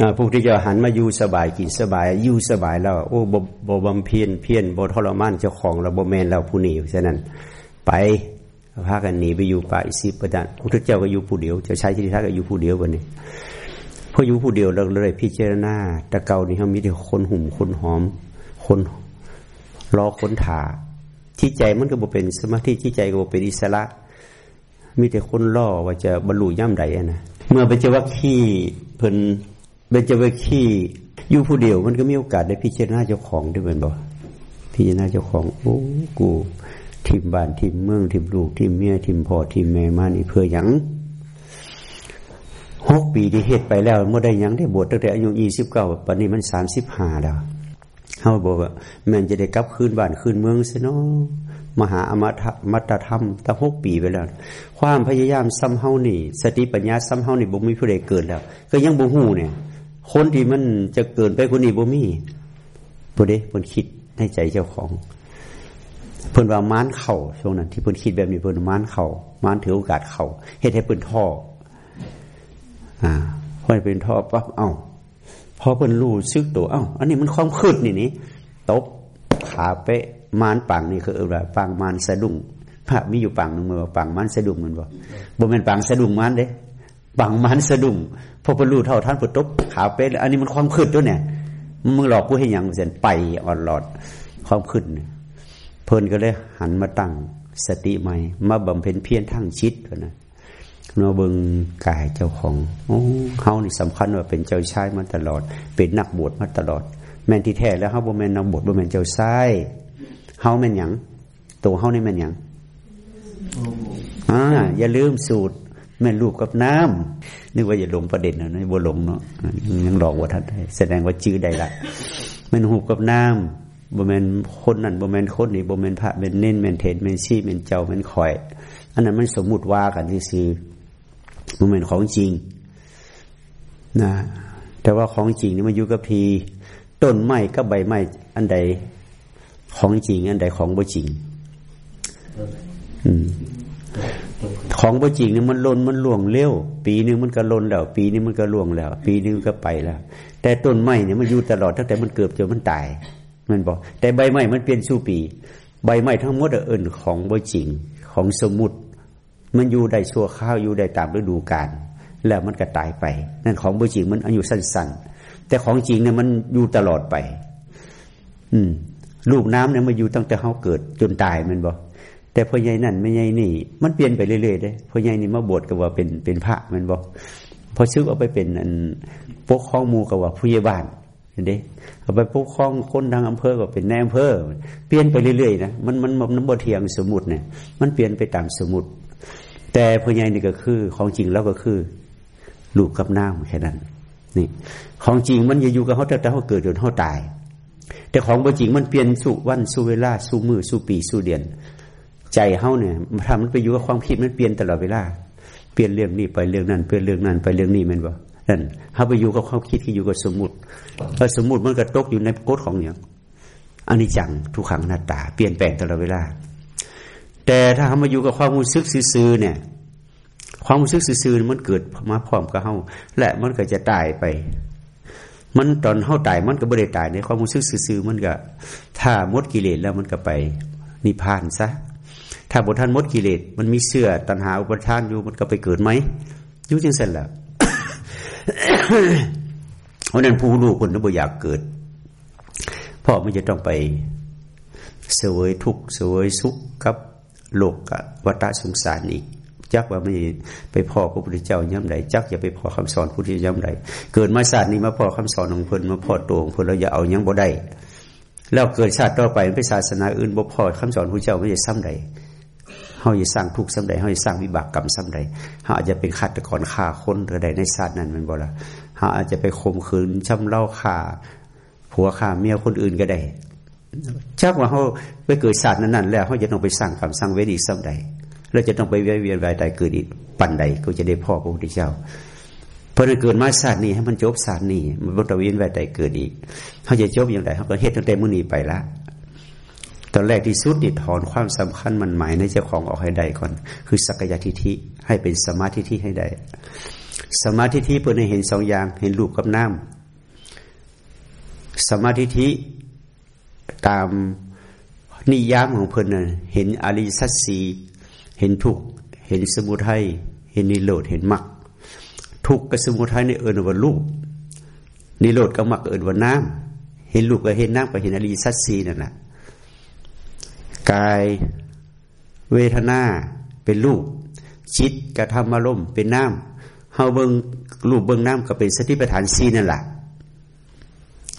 พระพุทธเจ้าหันมาอยู่สบายกินสบายอยู่สบายแล้วโอ้บบบบำเพียนเพียนบทรมานเจ้าของเราบแมนเราผู้นี้ฉะนั้น ไปพากันหนีไปอยู่ป่าอิสิปดันพระพุทธเจ้าก็อยู่ผู้เดียวจ้าชายชิริทัก็อยู่ผู้เดียววันนี้พออยู่ผู้เดียวเราเลยพิจารณาตะเกานี่เขามีแต่คนหุ่มคนหอม คนรอคนถาที่ใจมันก็บ่เป็นสมาธิที่ใจก็บ่เป็นอิสระ มีแต่คนล่อว่าจะบรรลุย่ำใดนะเมื่อไปเจอว่าขี้เพิ่น เบญจวิคีอยู่ผู้เดียวมันก็มีโอกาสได้พิจารณาเจ้าของด้วยเหมือนบ่พิจารณาเจ้าของโอ้กูทิมบ้านทิมเมืองทิมลูกทิมเมียทิมพ่อทิมแม่มานี่เพื่อหยังหกปีที่เหตุไปแล้วเมื่อได้ยังได้บวชตั้งแต่อายุยี่สิบเก้าปัจจุบันมันสามสิบห้าแล้วเขาบอกว่าแม่นจะได้กลับคืนบ้านคืนเมืองเนาะมหาอมตะมัตธรรมตั้งหกปีไปแล้ว ความพยายามซ้ำเฮานี่ สติปัญญาซ้ำเฮานี่บ่มีผู้ใดเกิดแล้ว ก็ยังบ่หูเนี่ย คนที่มันจะเกินไปคนนี้บ่มีบ่เด้เพิ่นคิดในใจเจ้าของ เพิ่นว่ามานเข่าช่วงนั้น ที่เพิ่นคิดแบบนี้เพิ่นมานเข่ามานถือโอกาสเข่าเฮ็ดให้เพิ่นท่อ อ่าพอเป็นท่อปั๊บเอ้าพอเพิ่นรู้ซึกตัวเอ้า อันนี้มันความคืดนี่นี่ตบขาเป๊ะมานปังนี่คืออะไรปังมานสะดุ้งพระมีอยู่ปังหนึ่งมือปังมันสะดุ้งมันบ่บ่แม่นปังสะดุ้งมันเด้ ปังมันสะดุ้งพอปรู้เท่าท่านปุตบขาเป็นอันนี้มันความขึ้นด้วยเนี่ยมึงหลอกกูให้ยังเสียนไปอ่อนหลอดความขึ้นเพิ่นก็เลยหันมาตั้งสติใหม่ มาบำเพ็ญเพียรทั้งชิดนะเนาเบิงกายเจ้าของโอ้เฮานี่สำคัญว่าเป็นเจ้าชายมาตลอด เป็นนักบวชมาตลอด แม่นที่แท้แล้วเฮาบ่แม่นนักบวชบ่แม่นเจ้าชายเฮาแม่นหยังตัวเฮานี่แม่นหยังอ่าอย่าลืมสูตร แม่นรูปกับน้ำนึกว่าอย่าลงประเด็นนะนี่บ่ลงเนาะยังหลอกว่าท่านแสดงว่าจื้อได้ละแม่นรูกับน้ำบ่แมนคนนั่นบ่แมนคนนี่บ่แมนพระแม่นเน้นแมนเทศแมนชี้แม่นเจ้าแมนคอย อันนั้นมันสมมุติว่ากันที่ซื่อบ่แมนของจริงนะแต่ว่าของจริงนี่มันอยู่กับพีต้นไม้กับใบไม้อันใดของจริง อันใดของบ่จริง อืม ของบ่จริงนี่มันลนมันล่วงเร็ว ปีนึงมันก็ลนแล้ว ปีนี้มันก็ล่วงแล้ว ปีนึงก็ไปแล้ว แต่ต้นไม้เนี่ยมันอยู่ตลอดตั้งแต่มันเกิดจนมันตาย มันบอก แต่ใบไม้มันเปลี่ยนสู่ปี ใบไม้ทั้งหมดเอิญของบ่จริงของสมมุติมันอยู่ได้ชั่วข้าวอยู่ได้ตามฤดูกาลแล้วมันก็ตายไป นั่นของบ่จริงมันอายุสั้น ๆ แต่ของจริงเนี่ยมันอยู่ตลอดไป อืมลูกน้ำเนี่ยมันอยู่ตั้งแต่เขาเกิดจนตายมันบอก แต่พ่อใหญ่นั่นไม่ใหญ่นี่ มันเปลี่ยนไปเรื่อยๆเด้พ่อใหญ่นี่มาบวชกับว่าเป็นเป็นพระมันบอกพอซึกเอาไปเป็นอันปกครองมูกับว่าผู้ใหญ่บ้านเห็นด้เอาไปปกครองคนทางอำเภอก็เป็นนายอำเภอ เปลี่ยนไปเรื่อยๆนะมันมันมันบ่เทียงสมุดเนี่ย มันเปลี่ยนไปตามสมุดแต่พ่อใหญ่นี่ก็คือ ของจริงแล้วก็คือลูกกับน้าแค่นั้น นี่ ของจริงมันจะอยู่กับเขาแต่เขาเกิดจนเขาตาย แต่ของบ่จริงมันเปลี่ยนสู่วันสู่เวลาสู่มือสู่ปีสู่เดือน ใจเฮาเนี่ยทำมันไปอยู่กับความคิดมันเปลี่ยนตลอดเวลาเปลี่ยนเรื่องนี้ไปเรื่องนั้นเปลี่ยนเรื่องนั้นไปเรื่องนี้มันบ่นั่นเฮาไปอยู่กับความคิดที่อยู่กับสมมติพอสมมติมันก็ตกอยู่ในกฎของอย่างอันนี้จังทุกขังหน้าตา เปลี่ยนแปลงตลอดเวลา แต่ถ้าเฮามาอยู่กับความรู้สึกซื่อเนี่ย ความรู้สึกซื่อมันเกิดมาพร้อมกับเฮาและมันก็จะตายไปมันตอนเฮาตายมันก็บ่ได้ตายในความรู้สึกซื่อมันก็ ถ้าหมดกิเลสแล้วมันก็ไปนิพพานซะ ถ้าบทท่านมดกิเลสมันมีเสื้อตัณหาอุปทานอยู่มันก็ไปเกิดไหมยุ่งจังเสร็จแล้วเพราะนั้นผู้ลูกคนนั้นบ่อยากเกิดพ่อไมันจะต้องไปเสวยทุกข์เสวยสุขกับโลกกับวัฏสงสารอีกจักว่าไม่ไปพ่อพระพุทธเจ้าย่ำใดจักอย่าไปพ่อคำสอนพุทธเจ้าย่ำใดเกิดมาศาสตร์นี้มาพ่อคำสอนของเพิ่นมาพ่อตัวของเพิ่นเราอย่าเอายังบ่ได้แล้วเกิดชาติต่อไปเป็นศาสนาอื่นบ่พ่อคำสอนพระเจ้าไม่ได้ซ้ำใด เขาจะสร้างทุกข์ซ้ำใดเขาจะสร้างวิบากกรรมซ้ำใดเขาอาจจะเป็นฆาตกรฆ่าคนหรือใดในศาสตร์นั้นมันบ่ละเขาอาจจะไปข่มขืนช้ำเล่าฆ่าผัวฆ่าเมียคนอื่นก็ได้ชักว่าเขาไปเกิดศาสตร์นั้นๆแล้วเขาจะต้องไปสร้างกรรมสร้างเวรอีกซ้ำใดแล้วจะต้องไปเวียนเวียนายตายเกิดอีกปันใดก็จะได้พ่อพระพุทธเจ้าพอเกิดมาศาสตร์นี้ให้มันจบศาสตร์นี้มันบตเวียนวายตายเกิดอีกเขาจะจบอย่างไรเขาก็เฮ็ดตั้งแต่มื้อนี้ไปละ ตอนแรกที่สุดนี่ถอนความสำคัญมันหมายในเจ้าของออกให้ได้ก่อน คือสักยทิฏฐิให้เป็นสมาธิที่ให้ได้ สมาธิที่เปิดให้เห็นสองอย่าง เห็นรูปกับน้ำสมาธิที่ตามนิยามของเพิ่นน่ะเห็นอริสัตสีเห็นทุกเห็นสมุทัยเห็นนิโรธเห็นมรรคทุกกับสมุทัยในเอิญว่ารูปนิโรธกับมรรคเอิญว่าน้ำเห็นรูปก็เห็นน้ำก็เห็นอริสัตสีนั่นแหละ กายเวทนาเป็นรูปจิตกระทำอารมณ์เป็นน้ำเฮาเบิงรูปเบิงน้ำก็เป็นสติปัฏฐานสีนั่นแหละ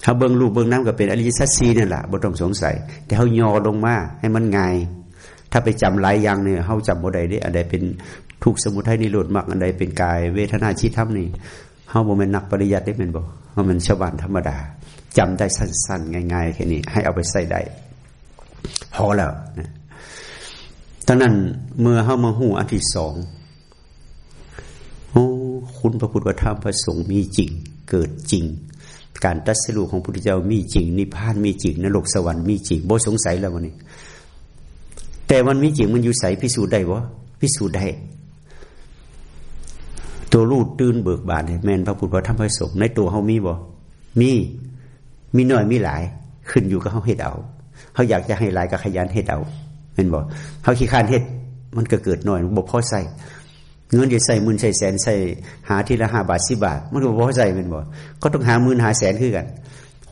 เฮาเบิงรูปเบิงน้ำก็เป็นอริยสัจสีนั่นแหละบ่ต้องสงสัย แต่เฮาย่อลงมาให้มันง่ายถ้าไปจำหลายอย่างเนี่ยเฮาจำบ่ได้เด้อันใดเป็นทุกสมุทัยนิโรธมรรคอันใดเป็นกาย เวทนาชิธรรมนี่เฮาบ่แม่นนักปริยัติได้แม่นบ่เฮามันชาวบ้านธรรมดาจำได้สั้นๆ ง่ายๆแค่นี้ให้เอาไปใส่ได้ พอแล้วนะดังนั้นเมื่อเข้ามาหูอันที่สองโอ้คุณพระพุทธธรรมพระสงฆ์มีจริง เกิดจริง การตัดสรุของพระพุทธเจ้ามีจริง นิพพานมีจริงนรกสวรรค์มีจริงโบสงสัยแล้ววันนี้ แต่มันมีจริงมันอยู่ใสพิสูจน์ได้วะพิสูจน์ได้ ตัวรูดตื่นเบิกบานแมนพระพุทธธรรมพระสงฆ์ในตัวเขามีบ่มีมีน้อยมีหลาย ขึ้นอยู่กับเขาเฮ็ดเอา เขาอยากจะให้หลายก็ขยันเฮ็ดเอาเป็นบอกเขาขี้คานเฮ็ดมันก็เกิดหน่อยบกพอใส่เงินจะใส่หมื่นใส่แสนใส่หาทีละห้าบาทสิบาท มันก็บกพอใส่เป็นบอกก็ต้องหาหมื่นหาแสนคือกัน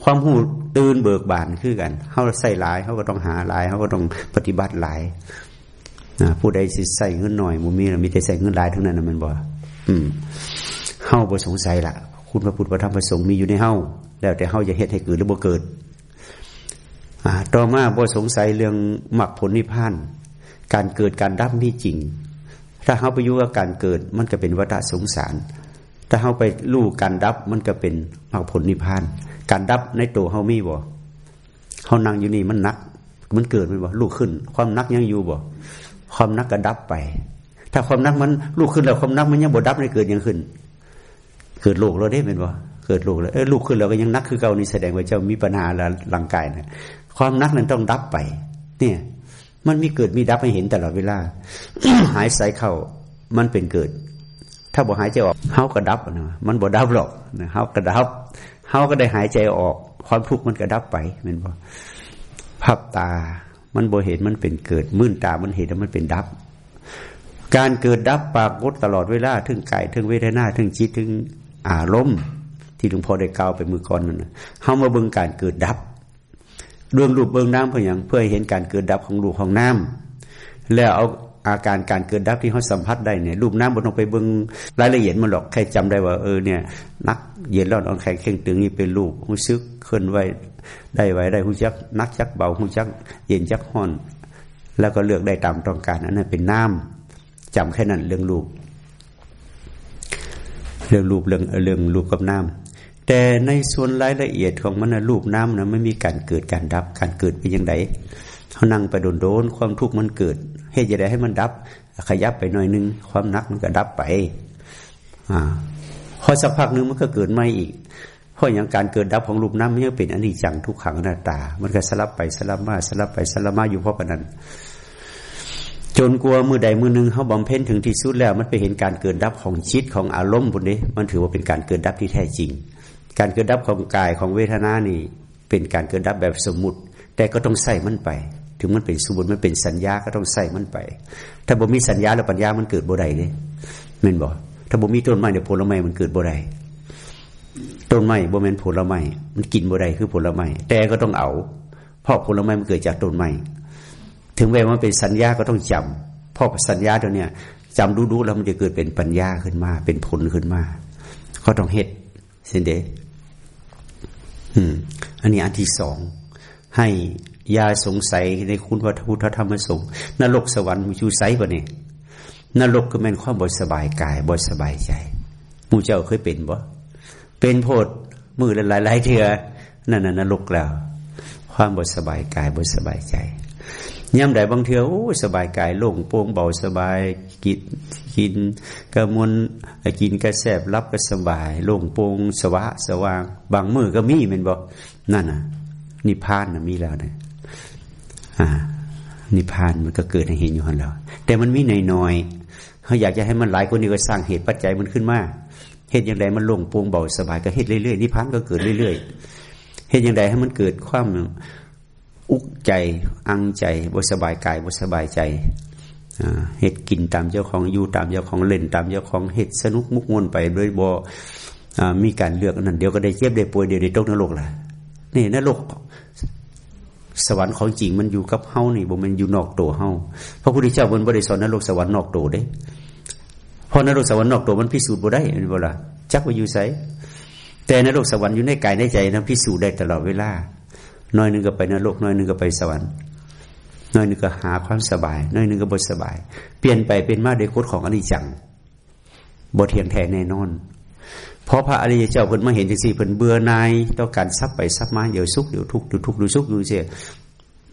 ความหูตื่นเบิกบานคือกันเขาใส่หลายเขาก็ต้องหาหลายเขาก็ต้องปฏิบัติหลายนะผู้ใดสิใส่เงินหน่อยมูมีมีแต่ใส่เงินหลายทั้งนั้นนะมันบอกอืมเฮาบ่สงสัยละคุณพระพุทธพระธรรมพระสงฆ์มีอยู่ในเฮาแล้วแต่เฮาจะเฮ็ดให้เกิดหรือบ่เกิด ต่อมาบ่สงสัยเรื่องมรรคผลนิพพาน การเกิดการดับมีจริง ถ้าเขาไปยุ่งกับการเกิดมันก็เป็นวัฏสงสาร ถ้าเขาไปลู่การดับมันก็เป็นมรรคผลนิพพาน การดับในตัวเขามีบ่เขานั่งอยู่นี่มันนัก มันเกิดมันบ่ลูกขึ้น ความนักยังอยู่บ่ความนักก็ดับไป ถ้าความนักมันลูกขึ้นแล้วความนักมันยังบ่ดับในเกิดยังขึ้น เกิดโลกเราได้เป็นบ่เกิดโลกแล้วเออลูกขึ้นแล้วก็ยังนักคือเก่านี่แสดงว่าเจ้ามีปัญหาละร่างกายนะ ความนักนั้นต้องดับไป เนี่ย มันมีเกิดมีดับให้เห็นตลอดเวลา หายใจเข้ามันเป็นเกิด ถ้าบอกหายใจออกเฮาก็ดับนะมันบ่ดับหรอกนะเฮาก็ดับเฮาก็ได้หายใจออก ความทุกข์มันก็ดับไปเห็นบ่พับตา มันบ่เห็นมันเป็นเกิดมื่นตามันเห็นแล้วมันเป็นดับ การเกิดดับปากกดตลอดเวลาถึงกายถึงเวทนาถึงจิตถึงอารมณ์ที่หลวงพ่อได้กล่าวไปมือก่อนนั่นเฮามาเบิ่งการเกิดดับ เรื่องรูปเบื้องน้ำเพื่ออย่างเพื่อเห็นการเกิดดับของรูปของน้ำแล้วเอาอาการการเกิดดับที่เขาสัมผัสได้เนี่ยรูปน้ำบนลงไปเบื้องรายละเอียดมันหรอกใครจำได้ว่าเออเนี่ยนักเย็นร้อนอ่อนแข็งเข่งตึงนี่เป็นรูปหูซึกเคลื่อนไหวได้ไว้ได้หูจักนักจักเบาหูจักเย็นจักห้อน แล้วก็เลือกได้ตามต้องการอันนั้นเป็นน้ำจำแค่นั้นเรื่องรูปเรื่องรูปเรื่องเรื่องรูปกับน้ำ แต่ในส่วนรายละเอียดของมันนะรูปน้ำนะไม่มีการเกิดการดับ การเกิดเป็นยังไงเขานั่งไปโดนโดนความทุกข์มันเกิดเหตุจะได้ให้มันดับ ขยับไปหน่อยนึง ความนักมันก็ดับไป อ่า พอสักพักนึงมันก็เกิดไม่อีกเพราะอย่างการเกิดดับของรูปน้ำมันยังเป็นอนิจจังทุกขังหน้าตา มันก็สลับไปสลับมาสลับไปสลับมาอยู่เพราะปนั้น จนกลัวมือใดมือหนึ่งเขาบำเพ็ญถึงที่สุดแล้ว มันไปเห็นการเกิดดับของจิตของอารมณ์บนนี้มันถือว่าเป็นการเกิดดับที่แท้จริง การเกิดดับของกายของเวทนานี่เป็นการเกิดดับแบบสมมุติ แต่ก็ต้องใส่มันไป ถึงมันเป็นสมมติมันเป็นสัญญาก็ต้องใส่มันไป ถ้าบ่มีสัญญาแล้วปัญญามันเกิดบ่ได้เลยแม่นบอกถ้าบ่มีต้นไม้เนี่ยผลไม้มันเกิดบ่ได้ต้นไม้บ่แม่นผลไม้มันกินบ่ได้คือผลไม้แต่ก็ต้องเอาเพราะผลไม้มันเกิดจากต้นไม้ถึงแม้ว่าเป็นสัญญาก็ต้องจำเพราะสัญญาตัวเนี้ยจำดูๆแล้วมันจะเกิดเป็นปัญญาขึ้นมา เป็นผลขึ้นมาก็ต้องเฮ็ดเส้นเด อืม อันนี้อันที่สองให้ยาสงสัยในคุณวัฏพุทธธรรมสงฆ์นรกสวรรค์มีชูไซปะเนี่ยนรกก็เป็นความบริสบายกายบริสบายใจมูเจ้าเคยเป็นบ่เป็นโพดมือหลายๆเถื่อนั่นน่ะนรกแล้ว ความบริสบายกายบริสบายใจย่ำใดบางเทือโอ้สบายกายโล่งโปร่งเบาสบายกิน กินกระมวลกินกระแสบรับก็สบายโล่งโปรงสวะสว่าง บางมือก็มีเป็นบอกนั่นน่ะ นิพพานนะมีแล้วเนี่ยอ่า นิพพานมันก็เกิดให้เห็นอยู่หันแล้วแต่มันมีหน่อยๆเขาอยากจะให้มันหลายคนนี้ก็สร้างเหตุปัจจัยมันขึ้นมาเหตุอย่างใดมันลงโปรงเบาสบายก็เหตุเรื่อยๆนิพพานก็เกิดเรื่อยๆเหตุอย่างใดให้มันเกิดความอุกใจ อังใจบ่สบายกายบ่สบายใจ เหตุกินตามเจ้าของอยู่ตามเจ้าของเล่นตามเจ้าของเหตุสนุกมุกมวนไปโดยบ่มีการเลือกนั่นเดี๋ยวก็ได้เจ็บได้ป่วยเดี๋ยวได้ตกนรกละนี่นรกสวรรค์ของจริงมันอยู่กับเฮานี่บ่มันอยู่นอกตัวเฮาพระพุทธเจ้าบนบริสอนนรกสวรรค์นอกตัวเด้พอนรกสวรรค์นอกตัวมันพิสูจน์บ่ได้บ่ล่ะจักว่าอยู่ไสแต่นรกสวรรค์อยู่ในกายในใจนะพิสูจน์ได้ตลอดเวลาน้อยนึงก็ไปนรกน้อยนึงก็ไปสวรรค์ น้อยนึงก็หาความสบาย น้อยนึงก็บ่สบาย เปลี่ยนไปเป็นมาด้วยกฎของอนิจังบ่เทียงแท้แน่นอนพราะพระอริยเจ้าเพิ่นมาเห็นจังซี่เพิ่นเบื่อนายต้องการซับไปซับมาเดี๋ยวสุขเดี๋ยวทุกข์เดี๋ยวทุกข์เดี๋ยวสุขอยู่เสีย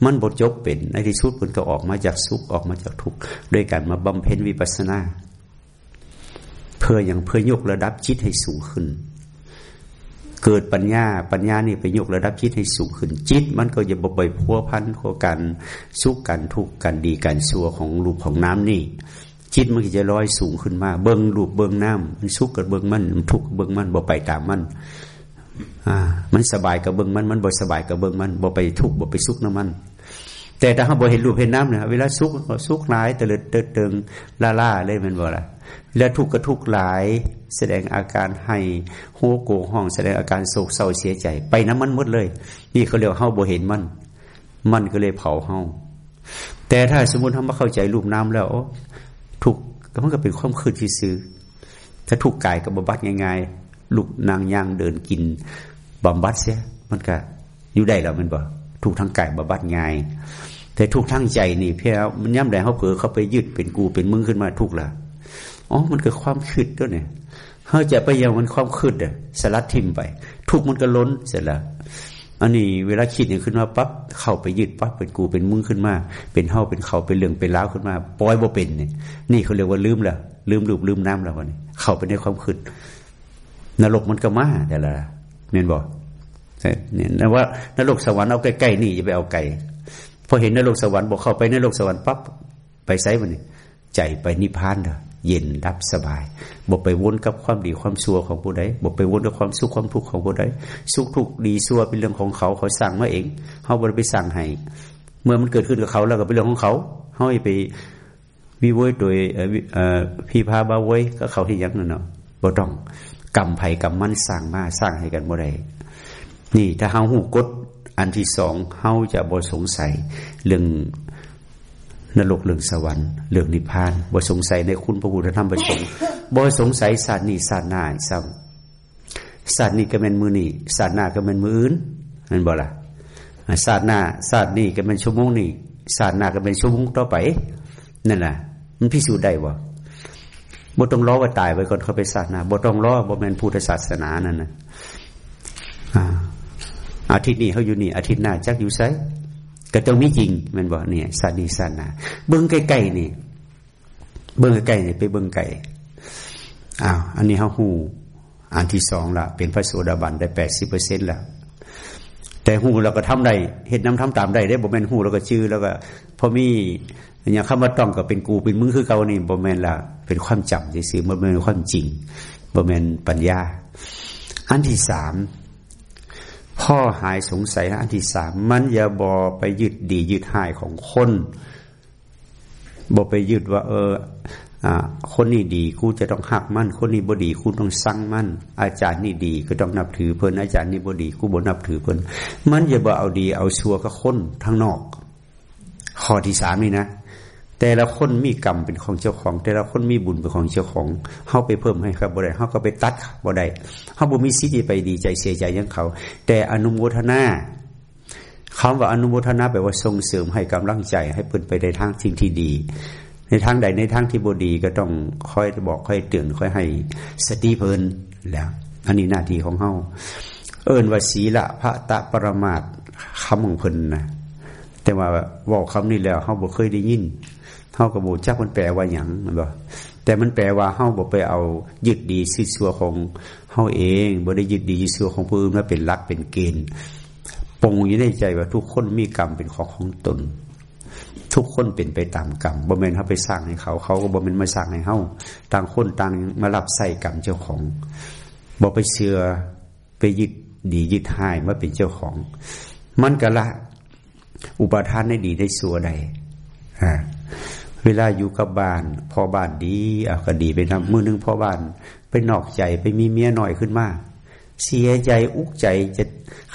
มันบทจบเป็นในที่สุดเพิ่นก็ออกมาจากสุขออกมาจากทุกข์ด้วยการมาบำเพ็ญวิปัสสนา เพื่ออย่างเพื่อยกระดับจิตให้สูงขึ้น เกิดปัญญา ปัญญานี่ไปยกระดับจิตให้สูงขึ้นจิต มันก็จะบ่อยพัวพันโคกันสุขกันทุกข์กันดีกันซัวของรูปของน้ำนี่ จิตมันก็จะลอยสูงขึ้นมา เบิ้งรูปเบิ้งน้ำมันสุขกับเบิ้งมันมันทุกข์เบิ้งมันบ่ไปตามมันอ่ามันสบายกับเบิ้งมันมันบ่สบายกับเบิ้งมันบ่ไปทุกข์บ่ไปสุขน้ำมัน แต่ถ้าเขาบ่เห็นรูปเห็นน้ำเนี่ยเวลาสุกสุขหลายเตลิดเติดเติงล่าล่าเลยมันบ่ละแล้วทุกข์ก็ทุกข์หลาย แสดงอาการให้หัวโกห้องแสดงอาการโศกเศร้าเสียใจ ไปน้ำมันหมดเลย นี่เขาเรียกเฮาบ่เห็นมัน มันก็เลยเผาเฮาแต่ถ้าสมมติทำมาเข้าใจรูปน้ำแล้วถูกก็มันก็เป็นความคืดที่ซื้อ ถ้าถูกกายกับบำบัดง่ายๆลูกนางย่างเดินกินบำบัดเสียมันก็อยู่ได้แล้วมันบอก ถูกทั้งกายบำบัดง่าย แต่ถูกทั้งใจนี่เพียมันย่ำแดงเขาเผลอเขาไปยึดเป็นกูเป็นมึงขึ้นมาทุกละอ๋อมันก็ความคืดด้วยเนี่ยเขาจะไปยังมันความคืดอะสลัดทิมไป ทุกมันก็ล้นเสร็จแล้วอันนี้เวลาคิดอย่างขึ้นมาปั๊บเข้าไปยึดปั๊บเป็นกูเป็นมึงขึ้นมา เป็นเฮาเป็นเขาเป็นเรื่องเป็นล้าวขึ้นมาปล่อยบ่เป็นเนี่ยนี่เขาเรียกว่าลืมแล้วลืมรูปลืมน้ำแล้ววันนี้เข้าไปในความคิดนรกมันก็มาแต่ละเมนบอก เนี่ยนะว่านรกสวรรค์เอาใกล้ๆนี่อย่าไปเอาไกลพอเห็นนรกสวรรค์บอกเข้าไปนรกสวรรค์ปั๊บไปไซมันนี่ใจไปนิพพานเถอะเย็นรับสบายบอกไปวนกับความดีความชั่วของผู้ใดบอกไปวนกับความสุขความทุกข์ของผู้ใดสุขทุกข์ดีชั่วเป็นเรื่องของเขาเขาสั่งมาเองเขาบริไปสั่งให้เมื่อมันเกิดขึ้นกับเขาแล้วก็เป็นเรื่องของเขาเขาไปวิวยโดยพี่พาบาเวยก็เขาที่ยังนั่นเนาะบ่ต้องกรรมไผ่กรรมมันสร้างมาสร้างให้กันบ่ได้ นี่ถ้าเฮาหูกดอันที่สองเฮาจะบ่สงสัยเรื่องนรกเรื่องสวรรค์เรื่องนิพพานบ่สงสัยในคุณพระพุทธธรรมประสงค์บ่สงสัยศาสตร์นี้ศาสตร์หน้าซ้ำศาสตร์นี้ก็เป็นมือนี่ศาสตร์หน้าก็เป็นมืออื่นนั่นบ่ล่ะศาสตร์หน้าศาสตร์นี้ก็เป็นชั่วโมงนี้ศาสตร์หน้าก็เป็นชั่วโมงต่อไปนั่นแหละมันพิสูจน์ได้บ่บ่ต้องรอว่าตายไปก่อนเขาไปศาสนาบ่ต้องรอบ่แม่นพุทธศาสนานั่นนะอ่า ทิตย์นี้เขาอยู่นี่อาทิตย์หน้าจักอยู่ไสก็ต้องมีจริงมันบอกเนี่ยสันนิสันนาเบิ้งใกล้ๆนี่ เบิ้งใกล้ๆนี่ไปเบิ้งไก่อ้าวอันนี้เขาหูอันที่สองละเป็นพระโสดาบันได้แปดสิบเปอร์เซ็นต์ล้วแต่หูเราก็ทำได้เห็นน้ำทำตามได้ได้บ่แมนหูเราก็ชื่อแล้วก็พอมีอย่างคำว่าต้องก็เป็นกูเป็นมึงคือเขานี่บ่แมนละเป็นความจำซื่อบ่แมนความจริงบ่แมนปัญญา อันที่สาม พ่อหายสงสัยอันที่สามมันอย่าบอไปยึดดียึดหายของคนบอไปยึดว่าเอออคนนี้ดีกูจะต้องหักมั่น คนนี้บดีกูต้องสั่งมั่น อาจารย์นี่ดีก็ต้องนับถือเพิ่นอาจารย์นี่บดีกูบ่นับถือเพิ่นมันอย่าบอเอาดีเอาชัวกับคนทั้งนอก ข้อที่สามนี่นะ แต่ละคนมีกรรมเป็นของเจ้าของ แต่ละคนมีบุญเป็นของเจ้าของเขาไปเพิ่มให้ครับบ่ได้เขาก็ไปตัดบ่ได้เขาบ่มีสิทธิ์ไปดีใจเสียใจยังเขา แต่อนุโมทนาคำว่าอนุโมทนาแปลว่าส่งเสริมให้กำลังใจ ให้เปินไปในทางสิ่งที่ดี ในทางใดในทางที่บดีก็ต้องค่อยบอกค่อยเตือนค่อยให้สติเพลินแล้วอันนี้หน้าที่ของเขาเอิญว่าศีละพระตะปรมาตคำของเพลินนะแต่ว่าบอกคำนี้แล้วเขาบอกเคยได้ยิน เฮากับบูจักมันแปลว่าอย่างมันบอกแต่มันแปลว่าเฮาบอกไปเอายึดดีซื่อซัวของเฮาเองบ่ได้ยึดดีซื่อซัวของผู้อื่นว่าเป็นรักเป็นเกณฑ์ปงอยู่ในใจว่าทุกคนมีกรรมเป็นของของตน ทุกคนเป็นไปตามกรรมบ่แม่นเขาไปสร้างให้เขา เขาก็บ่แม่นมาสร้างให้เฮาต่างคนต่างมารับใส่กรรมเจ้าของบ่ไปเชื่อไปยึดดียึดหายมาเป็นเจ้าของ มันก็ละ อุปทานได้ดีได้สัวใดอ่า เวลาอยู่กับบ้านพ่อบ้านดีอะก็ดีไปทำมือนึงพ่อบ้านไปนอกใจไปมีเมียหน่อยขึ้นมาเสียใจอุกใจจะ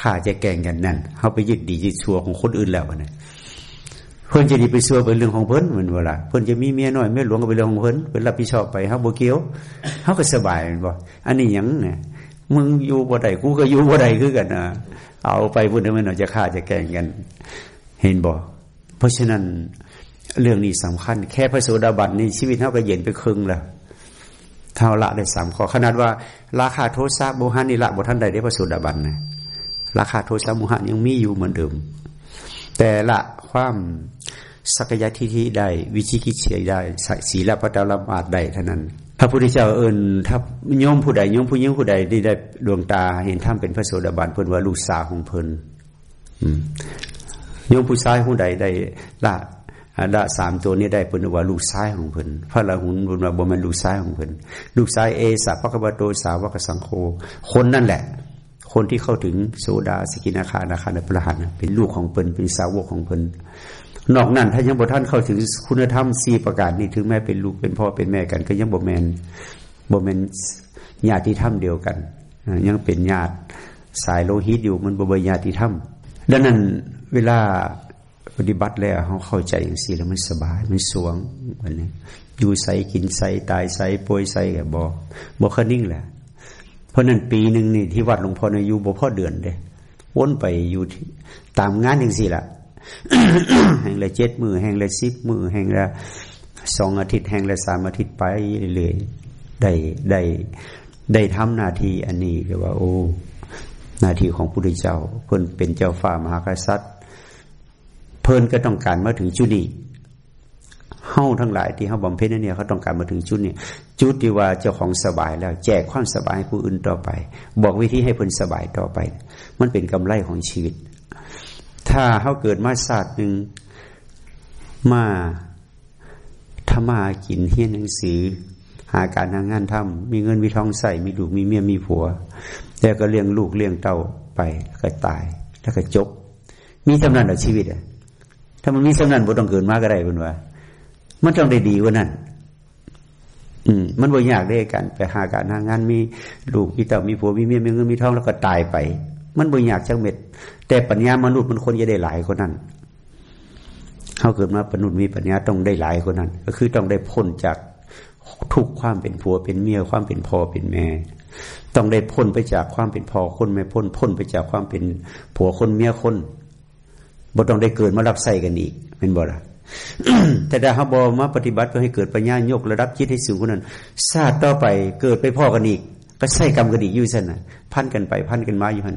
ข่าจะแก่งกันนั่นเขาไปยึดดียึดชัวของคนอื่นแล้วนะเพิ่อนจะดีไปชัวเป็นเรื่องของเพิ่อนเหมือนเวลาเพิ่อนจะมีเมียหน้อยเมียหลวงก็เป็นเรื่องของเพิ่อนเพิ่นรับผิดชอบไปเขาโบเกียวเขาก็สบายมันบอกอันนี้ยังเนี่ยมึงอยู่บ่ได้กูก็อยู่บ่ได้คือกันนะเอาไปพูดถึงมันจะฆ่าจะแก่งกัน เห็นบ่เพราะฉะนั้น เรื่องนี้สำคัญ แค่พระโสดาบันนี่ชีวิตเขาก็เย็นไปครึ่งแล้วเท่าละได้สามข้อขนาดว่า ราคาโทษะโมหะนี่ละบทท่านใดได้พระโสดาบันนะราคาโทษะโมหะยังมีอยู่เหมือนเดิม แต่ละความสักยะทิฏฐิได้วิชิกิเชียได้ศีลพระเจ้าละมาดได้เท่านั้นพระพุทธเจ้าเอิญถ้าโยมผู้ใดโยมผู้ยิ่งผู้ใดได้ได้ดวงตาเห็นท่านเป็นพระโสดาบันเพิ่นว่าลูกสาวของเพิ่นโยมผู้ชายผู้ใดได้ละ ละสามตัวนี้ได้เป็นว่าลูกซ้ายของเพิ่นพระราหุลเป็นว่าบ่ม่นลูกซ้ายของเพิ่นลูกซ้ายเอสาพระกบโตสาวกสังโฆคนนั่นแหละ คนที่เข้าถึงโสดาสกิทาคาอนาคาอรหันต์เป็นลูกของเพิ่นเป็นสาวกของเพิ่นนอกนั้นถ้ายังบ่ท่านเข้าถึงคุณธรรมสี่ประการนี้ถึงแม้เป็นลูกเป็นพ่อเป็นแม่กันก็ยังบ่แม่นบ่แม่นญาติธรรมเดียวกัน ยังเป็นญาติสายโลหิตอยู่มันบ่เป็นญาติธรรมดังนั้นเวลา ปฏิบัติแล้วเขาเข้าใจอย่างซี้แล้วมันสบายมันสวงวันนี้อยู่ใสกินใสตายใสป่วยใส่กับบอบอคนิ่งแหละ เพราะนั้นปีหนึ่งนี่ที่วัดหลวงพ่อในอยู่บ่พ่อเดือนเลยวนไปอยู่ตามงานอย่างสี่ละแห่งละเจ็ดมือแห่งละสิบมือแห่งละสองอาทิตย์แห่งละสามอาทิตย์ไปเลยได้ได้ได้ทำหน้าที่อันนี้เรียกว่า โอ้หน้าที่ของพระพุทธเจ้าเพิ่นเป็นเจ้าฝ่ามหากษัตริย์ พิ่นก็ต้องการมาถึงจุดนี้เฮ้าทั้งหลายที่เขาบำเพ็ญนั่นเนี่ยเขาต้องการมาถึงจุดนี้จุดที่ว่าเจ้าของสบายแล้ว แจกความสบายผู้อื่นต่อไป บอกวิธีให้เพิ่นสบายต่อไป มันเป็นกำไรของชีวิต ถ้าเขาเกิดมาศาสตร์หนึ่งมาทำมากินเฮียนหนังสือ หาการทางงานทำมีเงินมีทองใส่มีลูกมีเมียมีผัว แล้วก็เลี้ยงลูกเลี้ยงเต้าไปแล้วก็ตาย แล้วก็จบ มีจำนวนต่อชีวิตอะ ถ้ามันมีสำนันบ่ต้องเกินมากก็ได้เป็นว่า มันต้องได้ดีกว่านั้นอืมมันบ่ยากได้กันไปหาการหางานมีลูกมีเต่ามีผัวมีเมียมีเงินมีทองแล้วก็ตายไป มันบ่ยากจังเม็ด แต่ปัญญามนุษย์มันคนจะได้หลายคนนั้นเขาเกิดมาปนุษย์มีปัญญาต้องได้หลายคนนั้น ก็คือต้องได้พ้นจากทุกความเป็นผัวเป็นเมียความเป็นพ่อเป็นแม่ ต้องได้พ้นไปจากความเป็นพ่อคนไม่พ้นพ้นไปจากความเป็นผัวคนเมียคน บ่ต้องได้เกิดมารับใส่กันอีกเป็นบ่ละแต่ถ้าเขาบอมาปฏิบัติเพื่อให้เกิดปัญญายกระดับจิตให้สูงกว่านั้นชาติต่อไปเกิดไปพ่อกันอีก ก็ใส่กรรมกันอีกอยู่เส้นนะพันกันไปพันกันมาอยู่พัน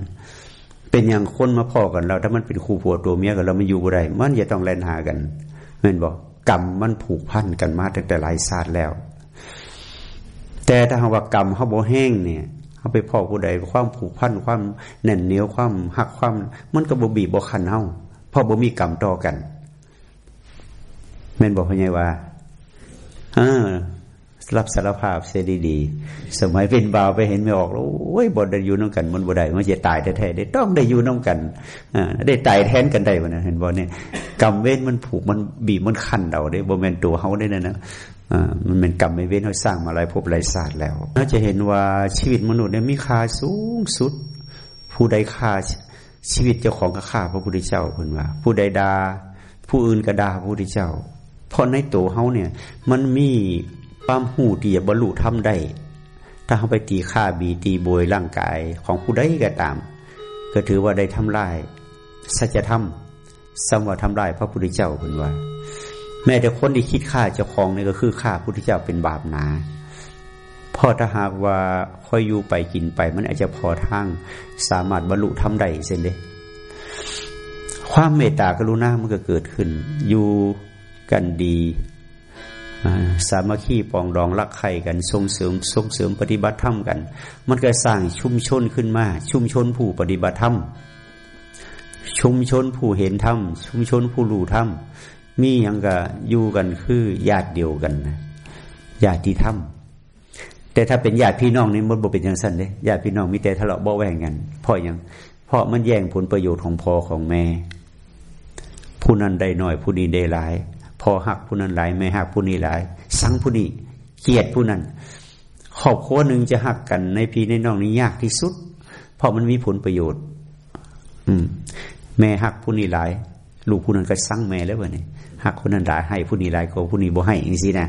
เป็นอย่างคนมาพ่อกันเราถ้ามันเป็นคู่ผัวตัวเมียกันเราไม่อยู่บ่ได้มันจะต้องแล่นหากันเห็นบอกกรรมมันผูกพันกันมาตั้งแต่หลายศาสตร์แล้ว แต่ถ้าหากว่ากรรมเขาโบแห้งเนี่ยเขาไปพ่อผู้ใดความผูกพันความแน่นเหนียวความหักความ มันก็บบีบบคันเฮา พราะบ่มีกรรมต่อกันแม่นบอกพ่อใหญ่ว่าเออรับสารภาพเสียดีๆ สมัยเป็นบ่าวไปเห็นไม่ออกแล้วโอ้ยบดได้อยู่น้องกันมันบ่ได้มันจะตายแท้ๆได้ต้องได้อยู่น้องกันอ่าได้ตายแทนกันได้วะนะเห็นบ่เนี่ยกรรมเว้นมันผูกมันบีบมันคันเราได้บ่แม่นตัวเฮาได้นะนะมันเป็นกรรมไม่เว้นเขาสร้างมาหลายภพหลายศาสตร์แล้วน่าจะเห็นว่าชีวิตมนุษย์เนี่ยมีค่าสูงสุด ผู้ใดค่า ชีวิตเจ้าของก็ฆ่าพระพุทธเจ้าเพิ่นว่า ผู้ใดดาผู้อื่นก็ด่าพระพุทธเจ้าเพราะในตัวเขาเนี่ย มันมีความหูที่จะบรรลุทำได้ ถ้าเขาไปตีฆ่าบีตีบวยร่างกายของผู้ใดก็ตาม ก็ถือว่าได้ทำลายสัจธรรมสมว่าทำลายพระพุทธเจ้าเพิ่นว่า แม้แต่คนที่คิดฆ่าเจ้าของนี่ก็คือฆ่าพระพุทธเจ้าเป็นบาปหนา พอถ้าหากว่าค่อยอยู่ไปกินไป มันอาจจะพอทางสามารถบรรลุทำได้เส้นเด้ความเมตตากรุณามันก็เกิดขึ้น อยู่กันดีสามัคคีปองดองรักใครกันส่งเสริมส่งเสริมปฏิบัติธรรมกัน มันก็สร้างชุมชนขึ้นมา ชุมชนผู้ปฏิบัติธรรมชุมชนผู้เห็นธรรมชุมชนผู้รู้ธรรมมีอย่างก็อยู่กันคือญาติเดียวกันญาติที่ทำ แต่ถ้าเป็นญาติพี่น้องนี่มันบ่เป็นอย่างสั้นเลยญาติพี่น้องมีแต่ทะเลาะเบาแวงกันเพราะอย่างเพราะมันแย่งผลประโยชน์ของพ่อของแม่ ผู้นั้นได้หน้อยผู้นี้ได้หลายพ่อหักผู้นั้นหลายไม่หักผู้นี้หลาย สังผู้นี้เกลียดผู้นั้นครอบครัวหนึ่งจะหักกันในพี่ในน้องนี่ยากที่สุด เพราะมันมีผลประโยชน์ อืม แม่หักผู้นี้หลาย ลูกผู้นั้นก็สั่งแม่แล้ววะนี่หักคนนั้นหลายให้ผู้นี้หลายก็ผู้นี้บ่ให้อย่างนี้นะ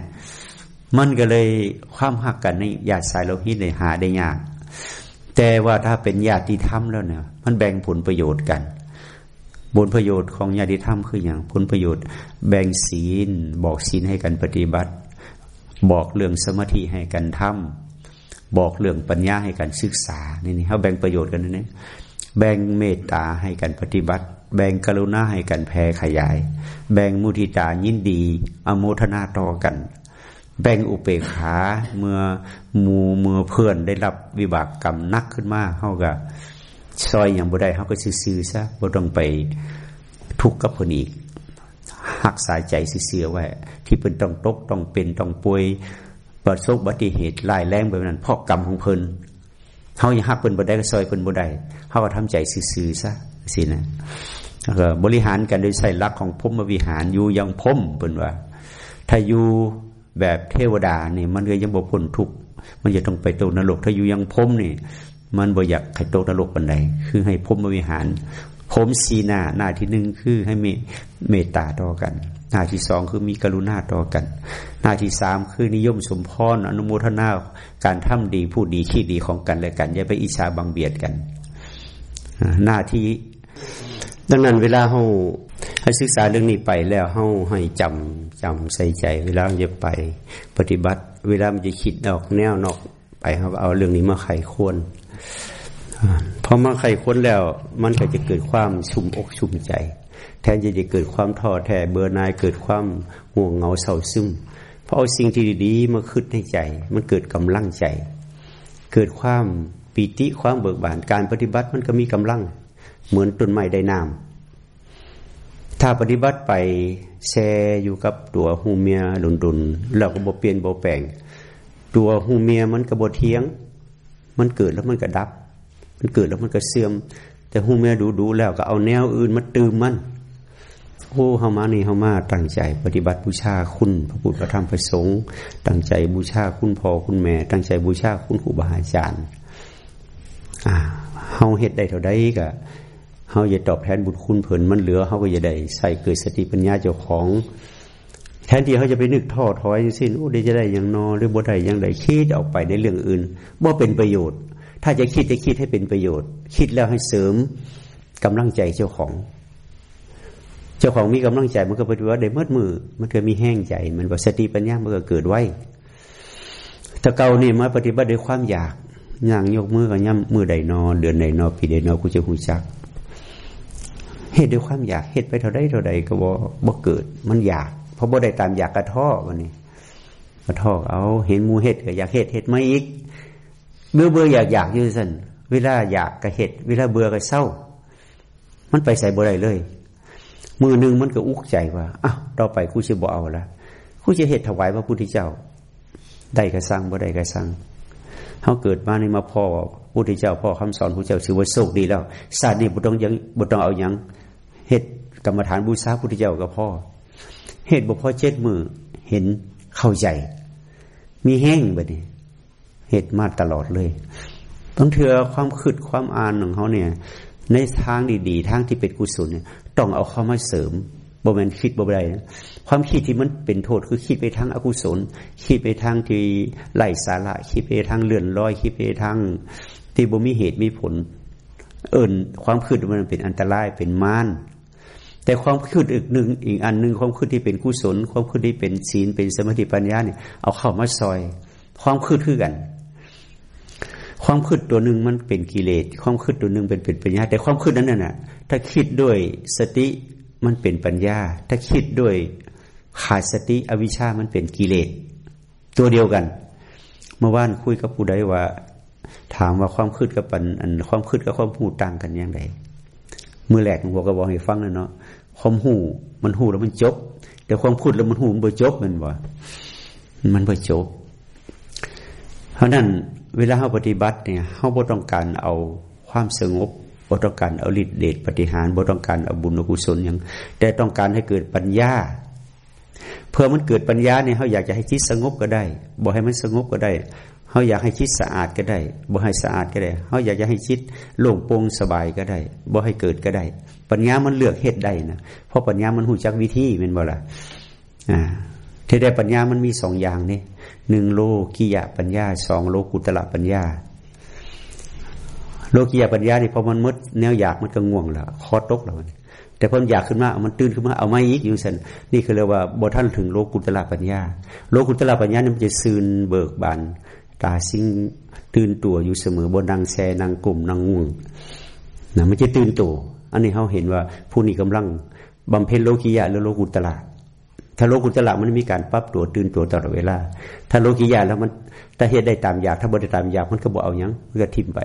มันก็เลยความหักกันในญาติสายโลหิตเลยหาได้ยากแต่ว่าถ้าเป็นญาติธรรมแล้วเนี่ย มันแบ่งผลประโยชน์กันผลประโยชน์ของญาติธรรมคืออย่างผลประโยชน์ แบ่งศีล บอกศีลให้กันปฏิบัติ บอกเรื่องสมาธิให้กันทำบอกเรื่องปัญญาให้กันศึกษานี่นี่เขาแบ่งประโยชน์กันนี่แบ่งเมตตาให้กันปฏิบัติ แบ่งกรุณาให้กันแผ่ขยาย แบ่งมุทิตายินดี อโมทนาต่อกัน แบ่งอุเปกขาเมื่อมูเมื่อเพื่อนได้รับวิบากกรรมนักขึ้นมาเขาก็ซอยอย่างบ่ได้เขาก็ซื้อซะบ่ต้องไปทุกข์กับคนอีกหักสายใจซื่อไว้ที่เป็นต้องตกต้องเป็นต้องป่วยประสบบัติเหตุลายแรงแบบนั้นเพราะกรรมของเพิ่นเขาอย่าหักเพิ่นบ่ได้ก็ซอยเพิ่นบ่ได้เขาก็ทำใจซื่อซะสินะก็บริหารกันโดยใส่ลักของพมวิหารอยู่ยังพมเพิ่นว่า ถ้าอยู่ แบบเทวดาเนี่ยมันก็ยังบ่พ้นทุกข์มันจะต้องไปตกนรกถ้าอยู่ยังพมนี่มันบ่อยากให้ตกนรกบันไดคือให้พมวิหารผมสีหน้าหน้าที่หนึ่งคือให้มีเมตตาต่อกัน หน้าที่สองคือมีกรุณาต่อกัน หน้าที่สามคือนิยมสมพรอนุโมทนาการทำดีผู้ดีขี้ดีของกันและกันอย่าไปอิจฉาบังเบียดกัน หน้าที่ดังนั้นเวลาเฮา ให้ศึกษาเรื่องนี้ไปแล้วเฮาให้จำจำใส่ใจ เวลาจะไปปฏิบัติ เวลามันจะคิดนอกแนวนอกไปเขาเอาเรื่องนี้มาไขควรพอมาไขค้นแล้ว มันก็จะเกิดความชุ่มอกชุ่มใจ แทนจะจะเกิดความท้อแท้เบื่อหน่ายเกิดความห่วงเหงาเศร้าซึมเพราะเอาสิ่งที่ดีๆมาคืดในใจ มันเกิดกำลังใจ เกิดความปีติความเบิกบานการปฏิบัติมันก็มีกำลัง เหมือนต้นไม้ได้น้ำ ถ้าปฏิบัติไปแช่อยู่กับตัวหูเมียหลุนๆเราก็บ่เปลี่ยนบ่แปลง ตัวหูเมียมันก็บ่เทียง มันเกิดแล้วมันก็ดับ มันเกิดแล้วมันก็เสื่อม แต่หูแม่ดูดูแล้วก็เอาแนวอื่นมาตืมมันโอ้เฮามานี่เฮามาตั้งใจ ปฏิบัติบูชาคุณพระพุทธพระธรรมพระสงฆ์ตั้งใจบูชาคุณพ่อคุณแม่ ตั้งใจบูชาคุณครูบาอาจารย์อ่าเฮาเฮ็ดได้เท่าใดก็ เฮาจะตอบแทนบุญคุณเพิ่นมันเหลือเฮาก็จะได้ใส่เกิดสติปัญญาเจ้าของ แทนที่เขาจะไปนึกท้อถอยสิ้นโอ้ได้จะได้ย่างนอหรือบ่ได้ย่างใดคิดออกไปในเรื่องอื่นบ่เป็นประโยชน์ ถ้าจะคิดจะคิดให้เป็นประโยชน์ คิดแล้วให้เสริมกำลังใจเจ้าของ เจ้าของมีกำลังใจมันก็ปฏิวัติได้เมื่อมือ มันก็มีแห้งใจ มันบอกสติปัญญามันก็เกิดไว้ถ้าเก่านี่มาปฏิบัติด้วยความอยากย่างยกมือกับย่ำมือใดนอเดือนใดนอปีใดนอกูจะหูจัก เหตุด้วยความอยากเหตุไปเท่าใดเท่าใดก็บ่บ่เกิด มันอยากเพราะบ่ได้ตามอยากกระท่อวันนี้กระท่อเอาเห็นมูเหตุก็อยากเหตุเหตุไม่อีกเบื่อเบื่ออยากอยากยืดสันเวลาอยากกระเห็ดเวลาเบื่อก็เศร้า มันไปใส่บ่ได้เลยมือหนึ่งมันก็อุกใจว่าอ้าวต่อไปกูจะบ่เอาละกูจะเห็ดถวายพระพุทธเจ้า ได้กระสังบ่ได้กระสังเขาเกิดมาในมาพ่อพุทธเจ้าพ่อคำสอนพระเจ้าถือว่าโชคดีแล้วศาสตร์นี่บุต้องยังบุต้องเอาอยัง เห็ดกรรมฐานบูชาพุทธเจ้ากับพ่อ เหตุบุพ่อเจ็ดมือเห็นเข้าใจ มีแห้งแบบนี้เหตุมาตลอดเลยต้องเถือความคืดความอ่านของเขาเนี่ย ในทางดีๆทางที่เป็นกุศลเนี่ย ต้องเอาเข้ามาเสริมบ่แมนคิดบ่ได้ความคิดที่มันเป็นโทษคือคิดไปทางอกุศล คิดไปทางที่ไร้สาระ คิดไปทางเลื่อนลอย คิดไปทางที่บ่มีเหตุมีผล เอิญความคืดมันเป็นอันตรายเป็นมาร แต่ความคืดอีกหนึ่งอีกอันหนึ่งความคืดที่เป็นกุศล ความคืดที่เป็นศีลเป็นสมาธิปัญญาเนี่ยเอาเข้ามาซอย ความคืดคือกัน ความคิดตัวหนึ่งมันเป็นกิเลสความคิดตัวหนึ่งเป็นเป็นปัญญา แต่ความคิดนั้นน่ะ ถ้าคิดด้วยสติมันเป็นปัญญา ถ้าคิดด้วยขาดสติอวิชามันเป็นกิเลสตัวเดียวกัน เมื่อวานคุยกับผู้ใดว่า ถามว่าความคิดกับปันความคิดกับความพูดต่างกันยังไงมือแหลกหัวกระบอกให้ฟังเลยเนาะ ความหูมันหูแล้วมันจบ แต่ความพูดแล้วมันหูมันบ่จบมันบ่มันบ่จบ เพราะนั้นเวลาเราปฏิบัติเนี่ยเราบ่ต้องการเอาความสงบบ่ต้องการเอาฤทธิเดชปฏิหารบ่ต้องการเอาบุญอกุศลอย่างแต่ต้องการให้เกิดปัญญาเพื่อมันเกิดปัญญาเนี่ยเขาอยากจะให้จิตสงบก็ได้บ่ให้มันสงบก็ได้เขาอยากให้จิตสะอาดก็ได้บ่ให้สะอาดก็ได้เขาอยากจะให้จิตโล่งโปร่งสบายก็ได้บ่ให้เกิดก็ได้ ปัญญามันเลือกเหตุได้นะเพราะปัญญามันหูจักวิธีเป็นบ่ล่ะอ่าที่ได้ปัญญามันมีสองอย่างนี่หนึ่งโลกิยะปัญญาสองโลกุตละปัญญา โลกิยะปัญญานี่พอมันมดแนวอยากมันก็ง่วงแล้วคอตกแล้วแต่พอมันอยากขึ้นมามันตื่นขึ้นมาเอาไม่อีกอยู่สันนี่คือเรียกว่าบท่านถึงโลกุตละปัญญา โลกุตละปัญญานี่มันจะซืนเบิกบานตาซิงตื่นตัวอยู่เสมอบนดังแซนางกลุ่มนางง่วงนะมันจะตื่นตัว อันนี้เขาเห็นว่าผู้นี้กำลังบำเพ็ญโลกิยะหรือโลกุตละถ้าโลกุตละมันมีการปรับตัวตื่นตัวตลอดเวลา ถ้าโลกิยะแล้วมันถ้าเหตุได้ตามอยาก ถ้าบริตามอยากมันก็บอกเอาอย่างมันก็ทิมไป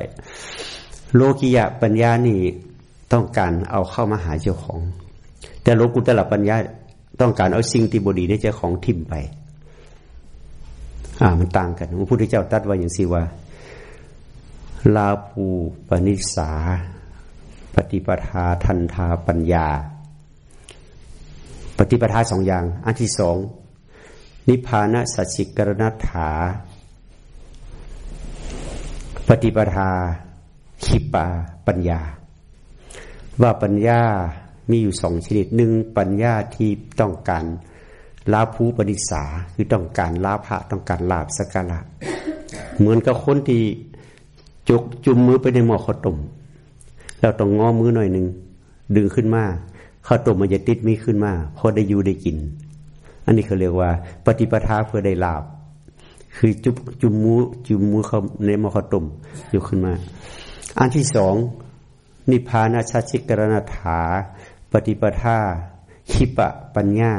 โลกิยะปัญญานี่ต้องการเอาเข้ามาหาเจ้าของ แต่โลกุตละปัญญาต้องการเอาสิ่งที่บดีได้เจ้าของทิมไป อ่า มันต่างกันพระพุทธเจ้าตรัสว่าอย่างสิว่าลาภูปนิสา ปฏิปทาทันทาปัญญา ปฏิปทาสองอย่าง อันที่สองนิพพานะสัจจิกรณฐาปฏิปทาขิปาปัญญา ว่าปัญญามีอยู่สองชนิดหนึ่งปัญญาที่ต้องการลาภูปนิสาคือต้องการลาภะต้องการลาบสการะเหมือนกับคนที่จุกจุมมือไปในหม้อข้าวต้ม เราต้องงอมือหน่อยหนึ่งดึงขึ้นมาข้าวต้มมันจะติดมีขึ้นมาพอได้อยู่ได้กิน อันนี้เขาเรียกว่า ปฏิปทาเพื่อได้ลาบ คือจุบจุมมูจุมมูเขาในมอข้าวต้มอยู่ขึ้นมา อันที่สองนิพพานาชาชิกรณถา ปฏิปทาขิปะปัญญา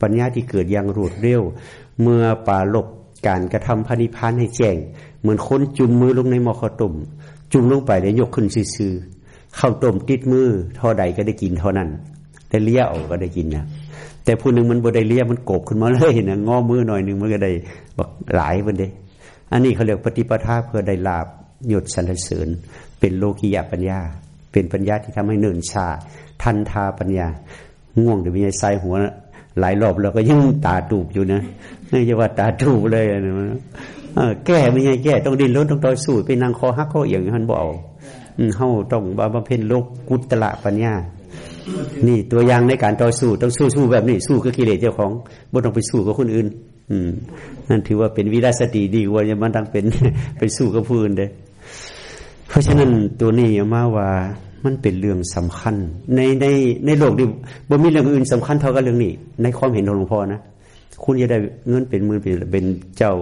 ปัญญาที่เกิดอย่างรวดเร็ว เมื่อปาลบการกระทำพระนิพพานให้แจ้ง เหมือนคนจุมมือลงในมอข้าวต้มจุมลงไปแล้วยกขึ้นซื่อ ข้าวต้มติดมือเท่าใดก็ได้กินเท่านั้น ได้เลี้ยออกก็ได้กินนะแต่ผู้หนึ่งมันบ่ได้เลี้ยมันโกบขึ้นมาเลยนะงอมือหน่อยหนึ่งมันก็ได้บักหลายมันเด้อันนี้เขาเรียกปฏิปทาเพื่อได้ลาบหยดสรรเสริญ เป็นโลกียปัญญา เป็นปัญญาที่ทำให้เนินชา ทันทาปัญญา ง่วงเดี๋ยวมีใส่หัว หลายรอบแล้วก็ยังตาตูบอยู่นะไม่ใช่ว่าตาตูบเลยนะแก้ไม่ใช่แก้ต้องดิ้นรนต้องต่อสู้ไปนั่งคอฮักเขาอย่างนั้นบอก เฮาต้องบำเพ็ญโลกกุตละปัญญา นี่ตัวอย่างในการต่อสู้ต้องสู้สู้แบบนี้ สู้กับกิเลสเจ้าของบ่ต้องไปสู้กับคนอื่น อืมนั่นถือว่าเป็นวิราสติดีกว่าจะมาตั้งเป็นไปสู้กับผู้อื่นเด้เพราะฉะนั้นตัวนี้มาว่ามันเป็นเรื่องสำคัญ ในในในโลกนี้บ่มีเรื่องอื่นสำคัญเท่ากับเรื่องนี้ ในความเห็นของหลวงพ่อนะคุณจะได้เงินเป็นมือเป็นเป็นเจ้า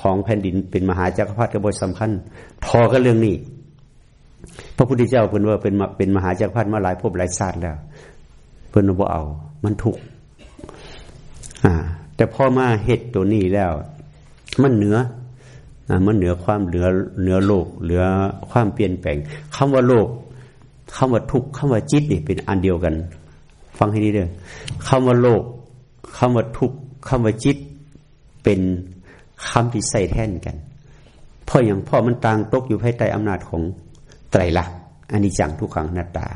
ของแผ่นดินเป็นมหาจักรพรรดิก็บ่สำคัญทอกับเรื่องนี้ พระพุทธเจ้าเพิ่นว่าเป็นเป็นมหาจักรพรรดิมาหลายภพหลายชาติแล้ว เพิ่นบ่เอา มันถูกอ่า แต่พอมาเหตุตัวนี้แล้ว มันเหนืออ่ามันเหนือความเหนือเหนือโลก เหนือความเปลี่ยนแปลงคำว่าโลกคำว่าทุกข์คำว่าจิตนี่เป็นอันเดียวกัน ฟังให้ดีเด้อคำว่าโลกคำว่าทุกข์คำว่าจิตเป็นคำที่ใส่แท่นกัน เพราะอย่างพ่อมันต่างตกอยู่ภายใต้อำนาจของ ตรลักษณ์อันนี้จังทุกขังนัตตา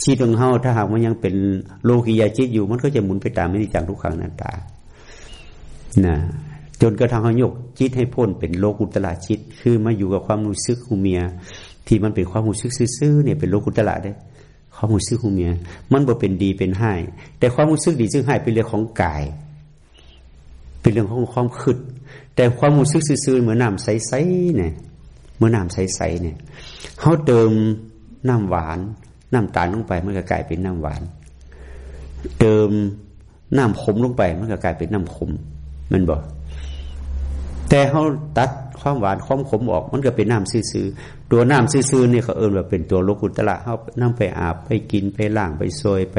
ชีตของเฮาถ้าหากมันยังเป็นโลกิยาจิตอยู่ มันก็จะหมุนไปตามอนิจจังทุกขังนัตตานะจนกระทั่งเขายกจิตให้พ้นเป็นโลกุตละจิต คือมาอยู่กับความรู้สึกหูเมีย ที่มันเป็นความรู้สึกซื่อๆเนี่ยเป็นโลกุตละได้ความรู้สึกหูเมีย มันบ่เป็นดีเป็นให้แต่ความรู้สึกดีซึ่งให้เป็นเรื่องของกาย เป็นเรื่องของความคิดแต่ความรู้สึกซื่อๆเหมือนน้ำใสๆเนี่ย เมื่อน้ำใสๆเนี่ยเขาเติมน้ำหวาน น้ำตาลลงไปมันก็กลายเป็นน้ำหวาน เติมน้ำขมลงไปมันก็กลายเป็นน้ำขมมันบอกแต่เขาตัดความหวานความขมออก มันก็เป็นน้ำซื่อๆตัวน้ำซื่อๆเนี่ยเขาเอิญว่าเป็นตัวโลกุตละเขาน้ำไปอาบไปกินไปล้างไปซอยไป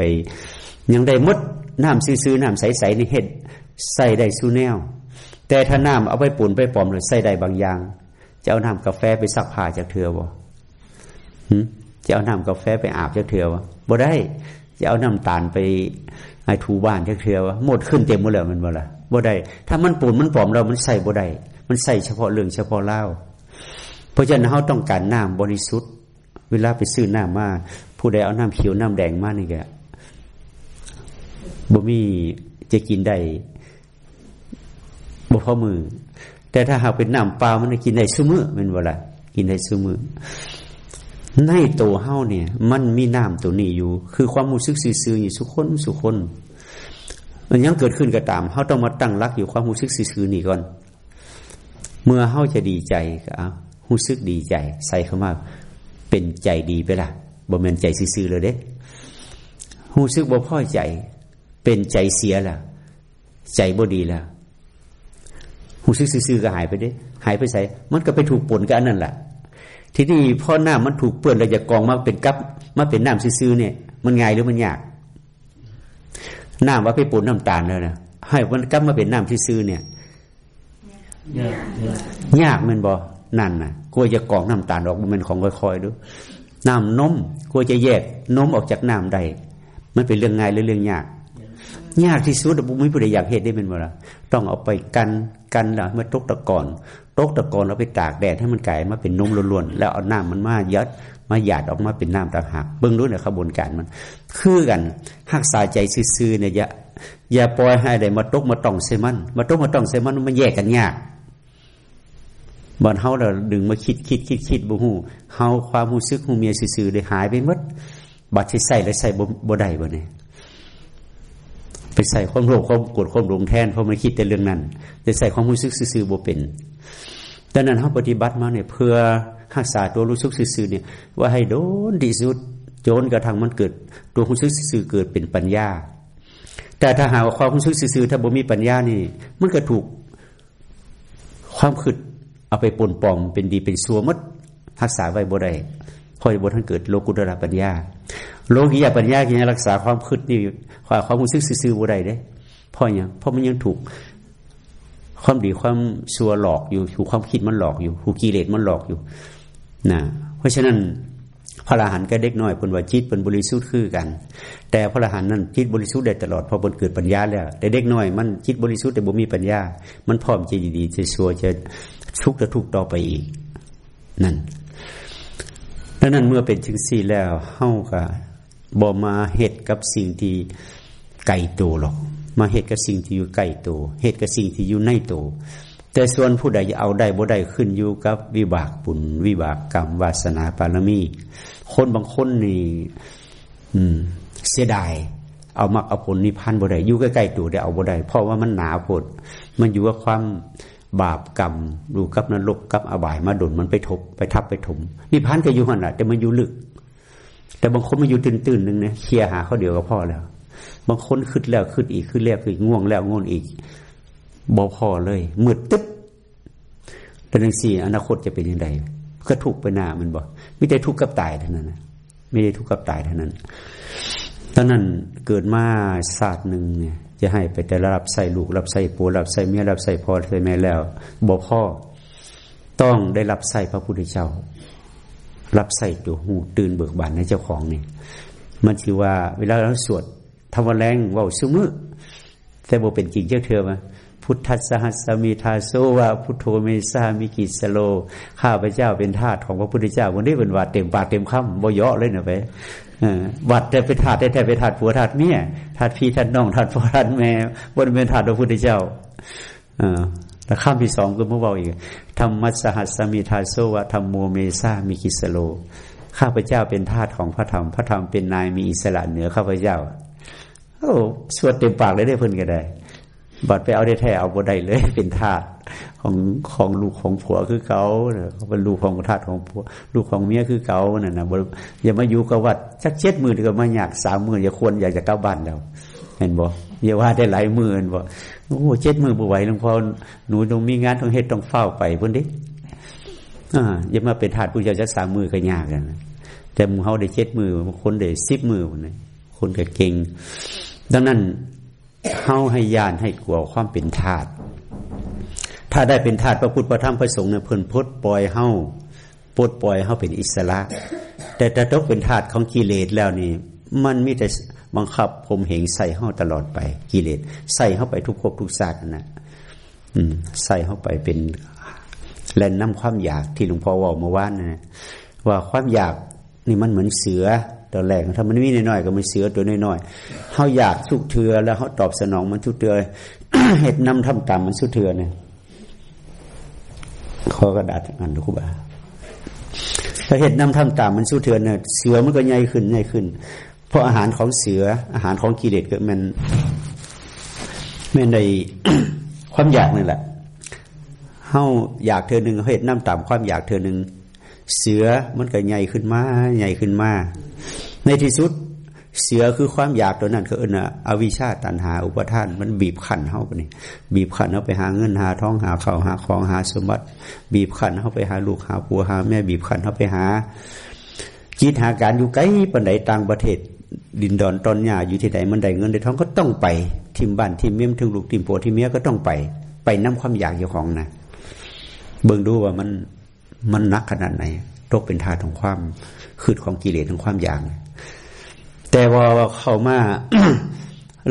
ยังได้มดน้ำซื่อๆน้ำใสๆนี่เห็ดใส่ได้สู้แนว แต่ถ้าน้ำเอาไปปุ่นไปปลอมเลยใส่ได้บางอย่าง จะเอาน้ำกาแฟไปซักผ้าจากเธอบ่จะเอาน้ำกาแฟไปอาบจากเธอบ่บ่ได้ จะเอาน้ำตาลไปให้ถูบ้านเทือว่หมดขึ้นเต็มหมดแล้วมันบ่ละบ่ได้ ถ้ามันปูนมันปลอมเรา มันใส่บ่ได้ มันใส่เฉพาะเรื่องเฉพาะเล่า เพราะฉะนั้นเขาต้องการน้ำบริสุทธิ์ เวลาไปซื้อน้ำมา ผู้ใดเอาน้ำเขียวน้ำแดงมานี่แกบ่มีจะกินได้บ่พอมือ แต่ถ้าหากเป็นน้ำเปล่ามันกินได้ซุมือมันบ่ละกินได้ซุมือในตัวเฮาเนี่ย มันมีน้ำตัวนี้อยู่ คือความรู้สึกซื่อๆอยู่สุคนสุคน มันยังเกิดขึ้นก็ตามเฮาต้องมาตั้งรักอยู่ความรู้สึกซื่อๆนี่ก่อน เมื่อเฮาจะดีใจก็เอารู้สึกดีใจ ใส่เข้ามาเป็นใจดีไปละบ่แม่นใจซื่อๆเลยเด้รู้สึกบ่พอใจ เป็นใจเสียละใจบ่ดีละ รู้สึกซื่อๆก็หายไปเด้หายไปใส่มันก็ไปถูกปนกับอันนั้นแหละทีนี้พ่อหน้ามันถูกเปื้อนเราจะกองมาเป็นกับมาเป็นน้ำซื่อๆเนี่ย มันง่ายหรือมันยากน้ำว่าไปปนน้ำตาลแล้วนะให้มันกับมาเป็นน้ำซื่อๆเนี่ยยากมันบอนั่นนะกลัวจะกองน้ำตาลออกมันของค่อยๆดูน้ำนมกลัวจะแยกนมออกจากน้ำใดมันเป็นเรื่องง่ายหรือเรื่องยากยากที่สุดบุ้ไม่ผู้ใดอยากเหตุได้เป็นบ่ละต้องเอาไปกัน กันแล้วมาตกตะกอนตกตะกอนเอาไปตากแดดให้มันกลายมาเป็นนุ่มล้วนๆแล้วเอาน้ำมันมายัดมาหยาดออกมาเป็นน้ำต่างหากเบื้องรู้เนี่ยขบวนการมัน คือกันหักษาใจซื่อๆเนี่ยอย่าอย่าปล่อยให้ได้มาตกมาต้องเซมัน มาตกมาต้องเซมันมันแยกกันยากบอนเฮาเราดึงมาคิดคิดคิดคิดบุหูเฮาความรู้สึกหูเมียซื่อๆได้หายไปหมดบัดที่ใส่แล้วใส่บ่ได้บ่เนี่ย ไปใส่ความโลภความโกรธความหลงแทนเพราะมันคิดแต่เรื่องนั้นแต่ใส่ความรู้สึกซื่อๆบ่เป็นดังนั้นเขาปฏิบัติมาเนี่ยเพื่อรักษาตัวรู้สึกซื่อๆเนี่ย ว่าให้โดนที่สุดโจนกระทั่งมันเกิด ตัวรู้สึกซื่อเกิดเป็นปัญญา แต่ถ้าหากว่าความรู้สึกซื่อถ้าบ่มีปัญญานี่ มันก็ถูกความคิดเอาไปปนปอมเป็นดีเป็นซัวมดรักษาไว้บ่ได้ พอยบนท่านเกิดโลกุตระปัญญา โลกิยาปัญญาที่รักษาความคิดนี่ความความรู้สึกซื่อๆบ่ได้เด้พราะอย่างพราะมันยังถูก ความดีความชัวหลอกอยู่ ถูกความคิดมันหลอกอยู่ ถูกกิเลสมันหลอกอยู่นะเพราะฉะนั้นพระอรหันต์ก็เด็กน้อยเป็นว่าจิตเป็นบริสุทธิ์คือกัน แต่พระอรหันต์นั้นจิตบริสุทธิ์ได้ตลอดพอบนเกิดปัญญาแล้วแต่เด็กน้อยมันจิตบริสุทธิ์แต่บ่มีปัญญา มันพร้อมจะดีๆจะชัวจะทุกข์จะทุกข์ต่อไปอีก นั่น ดังนั้นเมื่อเป็นจึงสี่แล้วเฮาก็บ่มาเหตุกับสิ่งที่ไกลตัวหรอก มาเหตุกับสิ่งที่อยู่ใกล้ตัวเหตุกับสิ่งที่อยู่ในตัวแต่ส่วนผู้ใดจะเอาได้บ่ได้ขึ้นอยู่กับ วิบากปุญวิบากกรรมวาสนาปารมี คนบางคนนี่เสียดาย เอามักเอาผลนิพพานบ่ได้อยู่ใกล้ๆตัวได้เอาบ่ได้เพราะว่ามันหนาผดมันอยู่กับความ บาปกรรมดูกับนรกกับอบายมาดนมันไปทบไปทับไปถมนิพพานก็อยู่หันแหละแต่มันอยู่ลึก แต่บางคนมันอยู่ตื่นๆนึงเนี่ยเคลียร์หาเขาเดียวก็พ่อแล้ว บางคนขึ้นแล้วขึ้นอีกขึ้นแล้วขึ้นง่วงแล้วง่วงอีกบอพอเลยมืดตึ๊บแต่หนึ่งสี่อนาคตจะเป็นยังไงก็ทุกไปหน้ามันบอกไม่ได้ทุกข์กับตายเท่านั้นนะไม่ได้ทุกข์กับตายเท่านั้นตอนนั้นเกิดมาศาสตร์หนึ่งเนี่ย จะให้ไปแต่รับใส่ลูกรับใส่ปูรับใส่เมียรับใส่พ่อใส่แม่แล้วบอพ่อต้องได้รับใส่พระพุทธเจ้า รับใส่ตัวหูตื่นเบิกบานในเจ้าของนี่มันคือว่า เวลาเราสวดทำวันแรงว่าซุมือแต่โบเป็นจริงเจ้าเธอมา พุทธสหัสมีทาโซวาพุทโธเมสามิกิสโล ข้าพเจ้าเป็นทาสของพระพุทธเจ้าวันนี้เป็นวัดเต็มปากเต็มคำบ่เยาะเลยนะไปวัดแต่เป็นทาสแต่เป็นทาสผัวทาสเมียทาสพี่ทาสน้องทาสพ่อทาสแม่บนเป็นทาสพระพุทธเจ้าแต่ข้ามที่สองก็เมื่อวานอีกธรรมัสหัสมีทาโซวะธรรมโมเมซามิกิสโล ข้าพเจ้าเป็นทาสของพระธรรม พระธรรมเป็นนายมีอิสระเหนือข้าพเจ้าโอ้สวดเต็มปากเลยได้เพิ่นก็ได้ บัดไปเอาได้แท้เอาบ่ได้เลย เป็นทาสของของลูกของผัวคือเขาเขาเป็นลูกของทาสของผัว ลูกของเมียคือเขาเนี่ยนะอย่ามาอยู่กับวัดชักเช็ดมือก็มาอยากสามมืออย่าควรอยากจะก้าบ้านแล้วเห็นบ่อย่าว่าได้หลายมือเห็นบ่โอ้เช็ดมือบ่ไหวหลวงพ่อหนูต้องมีงานต้องเฮ็ดต้องเฝ้าไปพิ่นดิอ่าอย่ามาเป็นทาสผู้เจ้าจักสามมือก็ยากกันแต่มึงเขาได้เช็ดมือคนได้สิบมือคนคนก็เก่ง ดังนั้น เฮาให้ยานให้กลัวความเป็นธาตุถ้าได้เป็นธาตุพระพุทธพระธรรมพระสงฆ์เนี่ยเพิ่นพดปล่อยเฮาปลดปล่อยเฮาเป็นอิสระ แต่ถ้าต้องเป็นธาตุของกิเลสแล้วนี่ มันมีแต่บังคับผมเหงใส่เข้าตลอดไปกิเลสใส่เข้าไปทุกภพทุกศาสตร์นะอืมใส่เข้าไปเป็นแลนน้ำความอยากที่หลวงพ่อว่าเมื่อวานนะว่าความอยากนี่มันเหมือนเสือ ตัวแรกถ้ามันมีน้อยๆก็มันเสือตัวน้อยๆเขาอยากสุกเถือแล้วเขาตอบสนองมันสุกเถือเห็ดนำทำตามมันสุกเถือเนี่ยขอกระดาษอ่านดูคุบาถ้าเห็ดนำทำตามมันสู้เถือนเนี่ยเสือมันก็ใหญ่ขึ้นใหญ่ขึ้น เพราะอาหารของเสือ อาหารของกิเลสก็มันมันในความอยากนี่แหละเฮาอยากเธอหนึ่งเห็ดน้ำตามความอยากเธอหนึ่งเสือมันก็ใหญ่ขึ้นมาใหญ่ขึ้นมา ในที่สุดเสือคือความอยากตัวนั้นคือเอออวิชาตันหาอุปทาน มันบีบขันเข้าไปนี่บีบขันเข้าไปหาเงินหาทองหาข้าวหาของหาสมบัติ บีบขันเข้าไปหาลูกหาผัวหาแม่บีบขันเข้าไปหาคิดหาการอยู่ไกลปันใดต่างประเทศ ดินดอนตอนหญ้าอยู่ที่ไหนมันได้เงินได้ทองก็ต้องไปทิมบ้านทิมเมียมถึงลูกทิมผัวทิมเมียก็ต้องไป ไปน้ำความอยากอยู่ของนะเบิ่งดูว่ามันมันนักขนาดไหนตกเป็นทาของความขืดของกิเลสของความอยาก แต่ว่าเขามา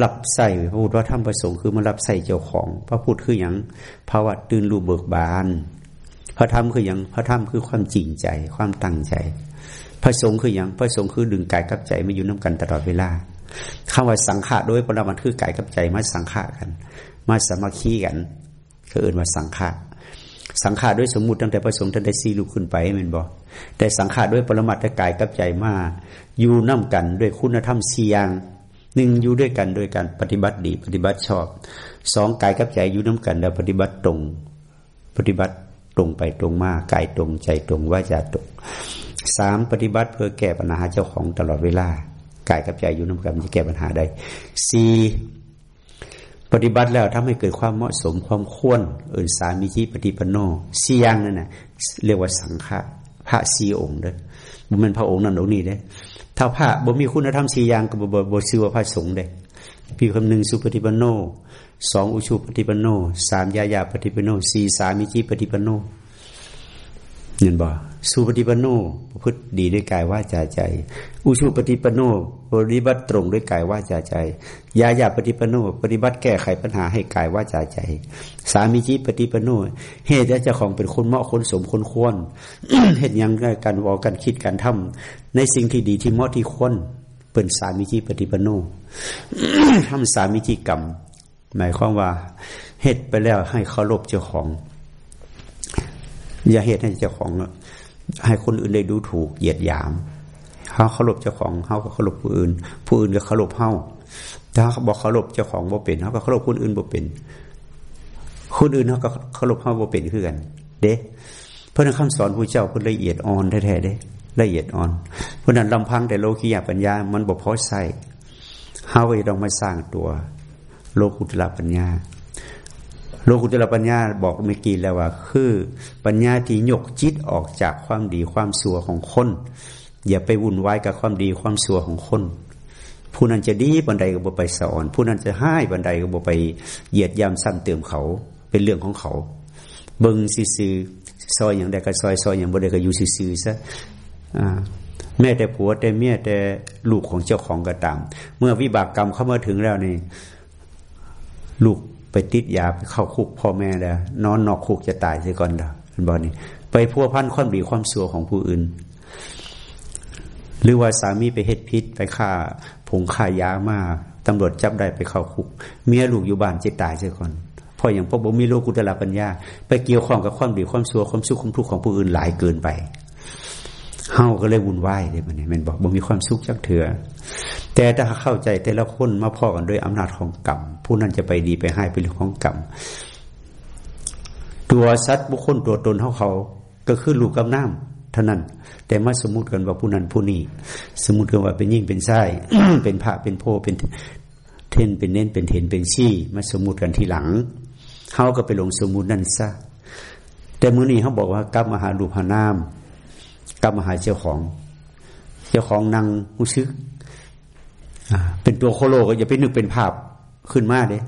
รับใส่พระพุทธว่าธรรมประสงค์คือมารับใส่เจ้าของ พระพุทธคืออย่างภาวะตื่นรู้เบิกบาน พระธรรมคืออย่างพระธรรมคือความจริงใจความตั้งใจ พระสงฆ์คืออย่างพระสงฆ์คือดึงกายกับใจมาอยู่น้ากันตลอดเวลาคำว่าสังขารโดยปรมัตคือกายกับใจมาสังขารกัน มาสามัคคีกันคือเอื่นว่าสังขาร สังขารด้วยสมมุติตั้งแต่พระสงฆ์ท่านได้ซีลูกขึ้นไปเม็นบอกแต่สังขารด้วยปรมัตถกายกับใจมาอยู่น้ากันด้วยคุณธรรมสี่อย่างหนึ่งอยู่ด้วยกันโดยการปฏิบัติดี ปฏิบัติชอบสองกายกับใจอยู่น้ากันแล้วปฏิบัติตรง ปฏิบัติตรงไปตรงมากายตรงใจตรงว่าจะตรงสามปฏิบัติเพื่อแก้ปัญหาเจ้าของตลอดเวลากายกับใจอยู่น้ากันจะแก้ปัญหาได้สี่ ปฏิบัติแล้วทำให้เกิดความเหมาะสมความควรเอินสามีที่ปฏิปโนสี่อย่างนั่นนะเรียกว่าสังฆะพระสี่องค์เด้อมันพระองค์นั่นองค์นี้เด้ถ้าพระบ่มีคุณธรรมสี่อย่างก็บ่บ่ชื่อว่าพระสงฆ์เด้พี่คำหนึ่งสุปฏิปโนสองอุชุปฏิปโนสามยายาปฏิปโนสี่สามิจิปฏิปโน เห็นบ่สุปฏิปโนประพฤติดีด้วยกายว่าจาใจ อุชุปฏิปโนปฏิบัติตรงด้วยกายว่าจาใจยายาปฏิปโนปฏิบัติแก้ไขปัญหาให้กายว่าจาใจ สามิจิปฏิปโนเหตุและเจ้าของเป็นคนเหมาะคนสมคนควรเหตุยังการวอกันคิดการทำในสิ่งที่ดีที่เหมาะที่ควรเป็นสามิจิปฏิปโนทำสามิจิกรรม หมายความว่าเหตุไปแล้วให้เคารพเจ้าของ อย่าเหตุให้เจ้าของ ให้คนอื่นได้ดูถูกเหยียดหยามเขาเคารพเจ้าของเขาก็เคารพผู้อื่น ผู้อื่นก็เคารพเขาถ้าเขาบอกเคารพเจ้าของบ่เป็นเขาก็เคารพคนอื่นบ่เป็น คนอื่นเขาก็เคารพเขาบ่เป็นคือกัน เด้เพราะนั้นคำสอนผู้เจ้าคนละเอียดอ่อนแท้ๆเด้ละเอียดอ่อน เพราะนั้นลำพังแต่โลกียปัญญา มันบ่พอใส่เฮาไปต้องมาสร้างตัว โลกุตละปัญญา โลกุตระปัญญาบอกเมื่อกี้แล้วว่า คือปัญญาที่ยกจิตออกจากความดีความสัวของคน อย่าไปวุ่นวายกับความดีความสัวของคน ผู้นั้นจะดีบันไดก็บ่ไปสอน ผู้นั้นจะให้บันไดก็บ่ไปเหยียดยามซ้ำเติมเขาเป็นเรื่องของเขา เบิงซื่อซอยอย่างใดก็ซอยซอยอย่างบ่ได้ก็อยู่ซื่อซะแม่แต่ผัวแต่เมียแต่ลูกของเจ้าของก็ตาม เมื่อวิบากกรรมเข้ามาถึงแล้วนี่ ลูก ไปติดยาไปเข้าคุกพ่อแม่แล้วนอนนอกคุกจะตายเสียก่อนเด้อเป็นบอกนี่ไปพัวพันความดีความสัวของผู้อื่น หรือว่าสามีไปเฮ็ดพิษไปฆ่าผงฆ่ายามาตำรวจจับได้ไปเข้าคุก เมียลูกอยู่บ้านจะตายเสียก่อนพออย่างพวกบ่มีโลกุตละปัญญา ไปเกี่ยวข้องกับความดีความสัวความสุขความทุกข์ของผู้อื่นหลายเกินไป เฮาก็เลยวุ่นวายเลยมันนี่มันบอกบ่มีความสุขจักเถื่อแต่ถ้าเข้าใจแต่ละคนมาพอกันด้วยอำนาจของกรรมผู้นั้นจะไปดีไปให้เป็นเรื่องของกรรมตัวสัตว์บุคคลตัวตนเขาเขา ก็คือลูกกับน้ำเท่านั้น แต่มาสมมติกันว่าผู้นั้นผู้นี้ สมมติกันว่าเป็นยิ่งเป็นไส้เป็นพระเป็นโพเป็นเทนเป็นเน้นเป็นเทนเป็นชี้มาสมมติกันทีหลังเขาก็ไปลงสมมตินั่นซะแต่มือนี้เขาบอกว่ากลับมาหาลูกหาน้ำ ลับมาหาเจ้าของ เจ้าของนั่งหูซึกเป็นตัวโคโลก็อย่าไปนึกเป็นภาพขึ้นมาเด้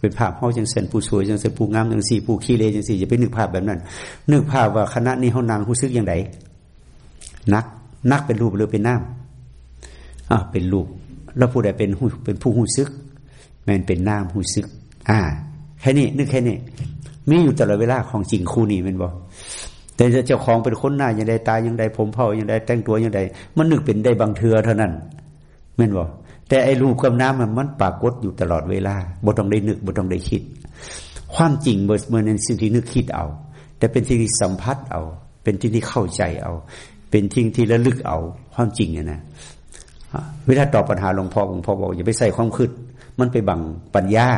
เป็นภาพเขาจังเซนผู้สวยจังเซนผู้งามจังสี่ผู้ขี้เลจังสี่อย่าไปนึกภาพแบบนั้น นึกภาพว่าคณะนี้เขานางผู้ซึกอย่างไรนัก นักเป็นรูปหรือเป็นน้ำอ่าเป็นรูปแล้วผู้ใดเป็นหูเป็นผู้หูซึกแมนเป็นน้ำหูซึก อ่า แค่นี้นึกแค่นี้มีอยู่ตลอดเวลาของจริงคู่นี้เป็นบอก แต่เจ้าของเป็นคนหน้าอย่างใดตายอย่างใดผมเผาอย่างใดแต่งตัวอย่างใดมันนึกเป็นได้บางเทือเท่านั้นแม่นบอกแต่ไอ้รูปกับน้ำมันมันปรากฏอยู่ตลอดเวลาบ่ต้องได้นึกบ่ต้องได้คิด ความจริงเมื่อนั้นสิ่งที่นึกคิดเอา แต่เป็นที่งที่สัมผัสเอา เป็นที่ที่เข้าใจเอา เป็นที่ที่ระลึกเอา ความจริงเนี่ยนะเวลาตอบปัญหาหลวงพ่อหลวงพ่อบอกอย่าไปใส่ความคิดมันไปบังปัญญา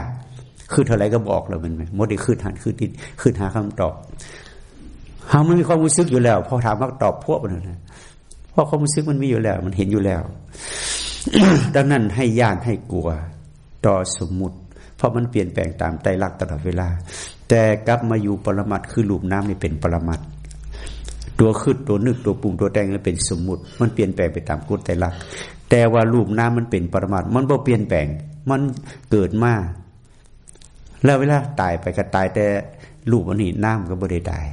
คือเท่าไรก็บอกเรามันไหมดได้คืดหันคืดติดคืดหาคำตอบ เฮาไมันมีความรู้สึกอยู่แล้ว พอถามว่าตอบพวกมันนะเพราะความรู้สึกมันมีอยู่แล้ว มันเห็นอยู่แล้ว ดังนั้นให้ญาติให้กลัว ต่อสมมุติ เพราะมันเปลี่ยนแปลงตามไตรลักตลอดเวลา แต่กลับมาอยู่ปรมัตคือรูปน้ำนี่เป็นปรมัตตัวขึ้นตัวนึกตัวปรุงตัวแต่งนี่เป็นสมมุติ มันเปลี่ยนแปลงไปตามกฎไตรลักแต่ว่ารูปน้ำมันเป็นปรมัตมันบ่เปลี่ยนแปลง มันเกิดมาแล้วเวลาตายไปก็ตายแต่รูปอันนี้น้ำก็บ่ได้ตาย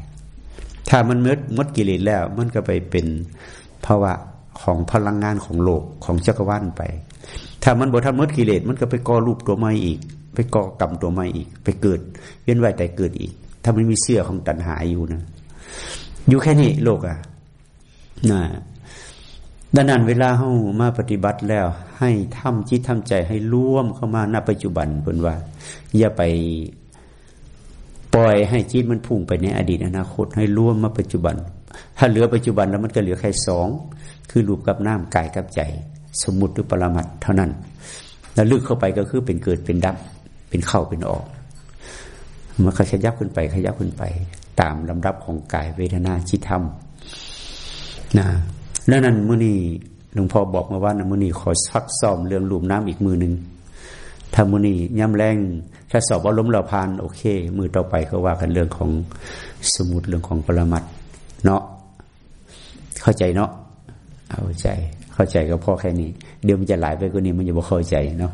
ถ้ามันมดมดกิเลสแล้ว มันก็ไปเป็นภาวะของพลังงานของโลกของจักรวาลไป ถ้ามันบ่ทำมดกิเลสมันก็ไปก่อรูปตัวใหม่อีก ไปก่อกรรมตัวใหม่อีก ไปเกิด เวียนว่ายแต่เกิดอีก ถ้ามันมีเสื้อของตัณหาอยู่นะอยู่แค่นี้โลกอะนะดังนั้นเวลาเฮามาปฏิบัติแล้ว ให้ทำจิตทำใจให้ร่วมเข้ามาณปัจจุบันเพิ่นว่า อย่าไป ปล่อยให้จิตมันพุ่งไปในอดีตอนาคตให้ร่วมมาปัจจุบัน ถ้าเหลือปัจจุบันแล้วมันก็เหลือแค่สองคือรูปกับน้ำกายกับใจ สมมุติหรือปรมัตเท่านั้น แล้วลึกเข้าไปก็คือเป็นเกิดเป็นดับ เป็นเข้าเป็นออกมันขยับขึ้นไปขยับขึ้นไป ตามลำดับของกายเวทนาจิตธรรมนะแล้วนั้นมื่อนี้หลวงพ่อบอกมาว่านะมื่อนี้ขอซักซ้อมเรื่องลูมน้ำอีกมือหนึ่ง ถ้ามื่อนี้ย่ำแรงถ้าสอบว่าล้มเราพานโอเค มือต่อไปก็ว่ากันเรื่องของสมุดเรื่องของปรมัตเนาะเข้าใจเนาะเอาใจ เข้าใจก็พอแค่นี้ เดี๋ยวมันจะหลายไปกว่านี้มันจะบ่เข้าใจเนาะ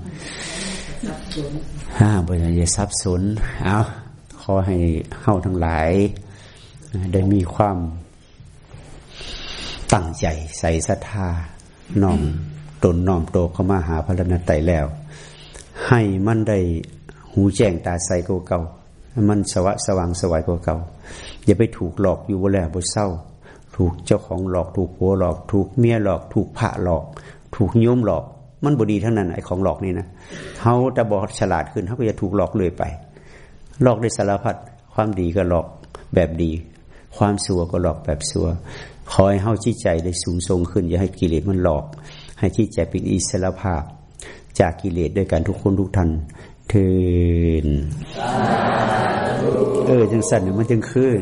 ฮ่าบริษัททรัพย์สนเอาขอให้เฮาทั้งหลาย ได้มีความตั้งใจใส่ศรัทธาน้อมตนน้อมโตเข้ามาหาพระนตรัยแล้ว ให้มันได้หูแจ้งตาใสกว่าเก่ามันสวะสว่างสวายกว่าเก่า อย่าไปถูกหลอกอยู่บนแหลบนเศร้า ถูกเจ้าของหลอก ถูกผัวหลอก ถูกเมียหลอก ถูกพระหลอก ถูกโยมหลอก มันบดีทั้งนั้นไอ้ของหลอกนี่นะเขาแต่บอกฉลาดขึ้นเขาก็จะถูกหลอกเลยไป หลอกได้สารพัดความดีก็หลอกแบบดี ความสัวก็หลอกแบบสัวขอให้เฮาจิตใจได้สูงส่งขึ้น อย่าให้กิเลสมันหลอก ให้จิตใจเป็นอิสระภาพ จากกิเลสด้วยกันทุกคนทุกท่านเทินเออ จังสั่นมันจึงคืน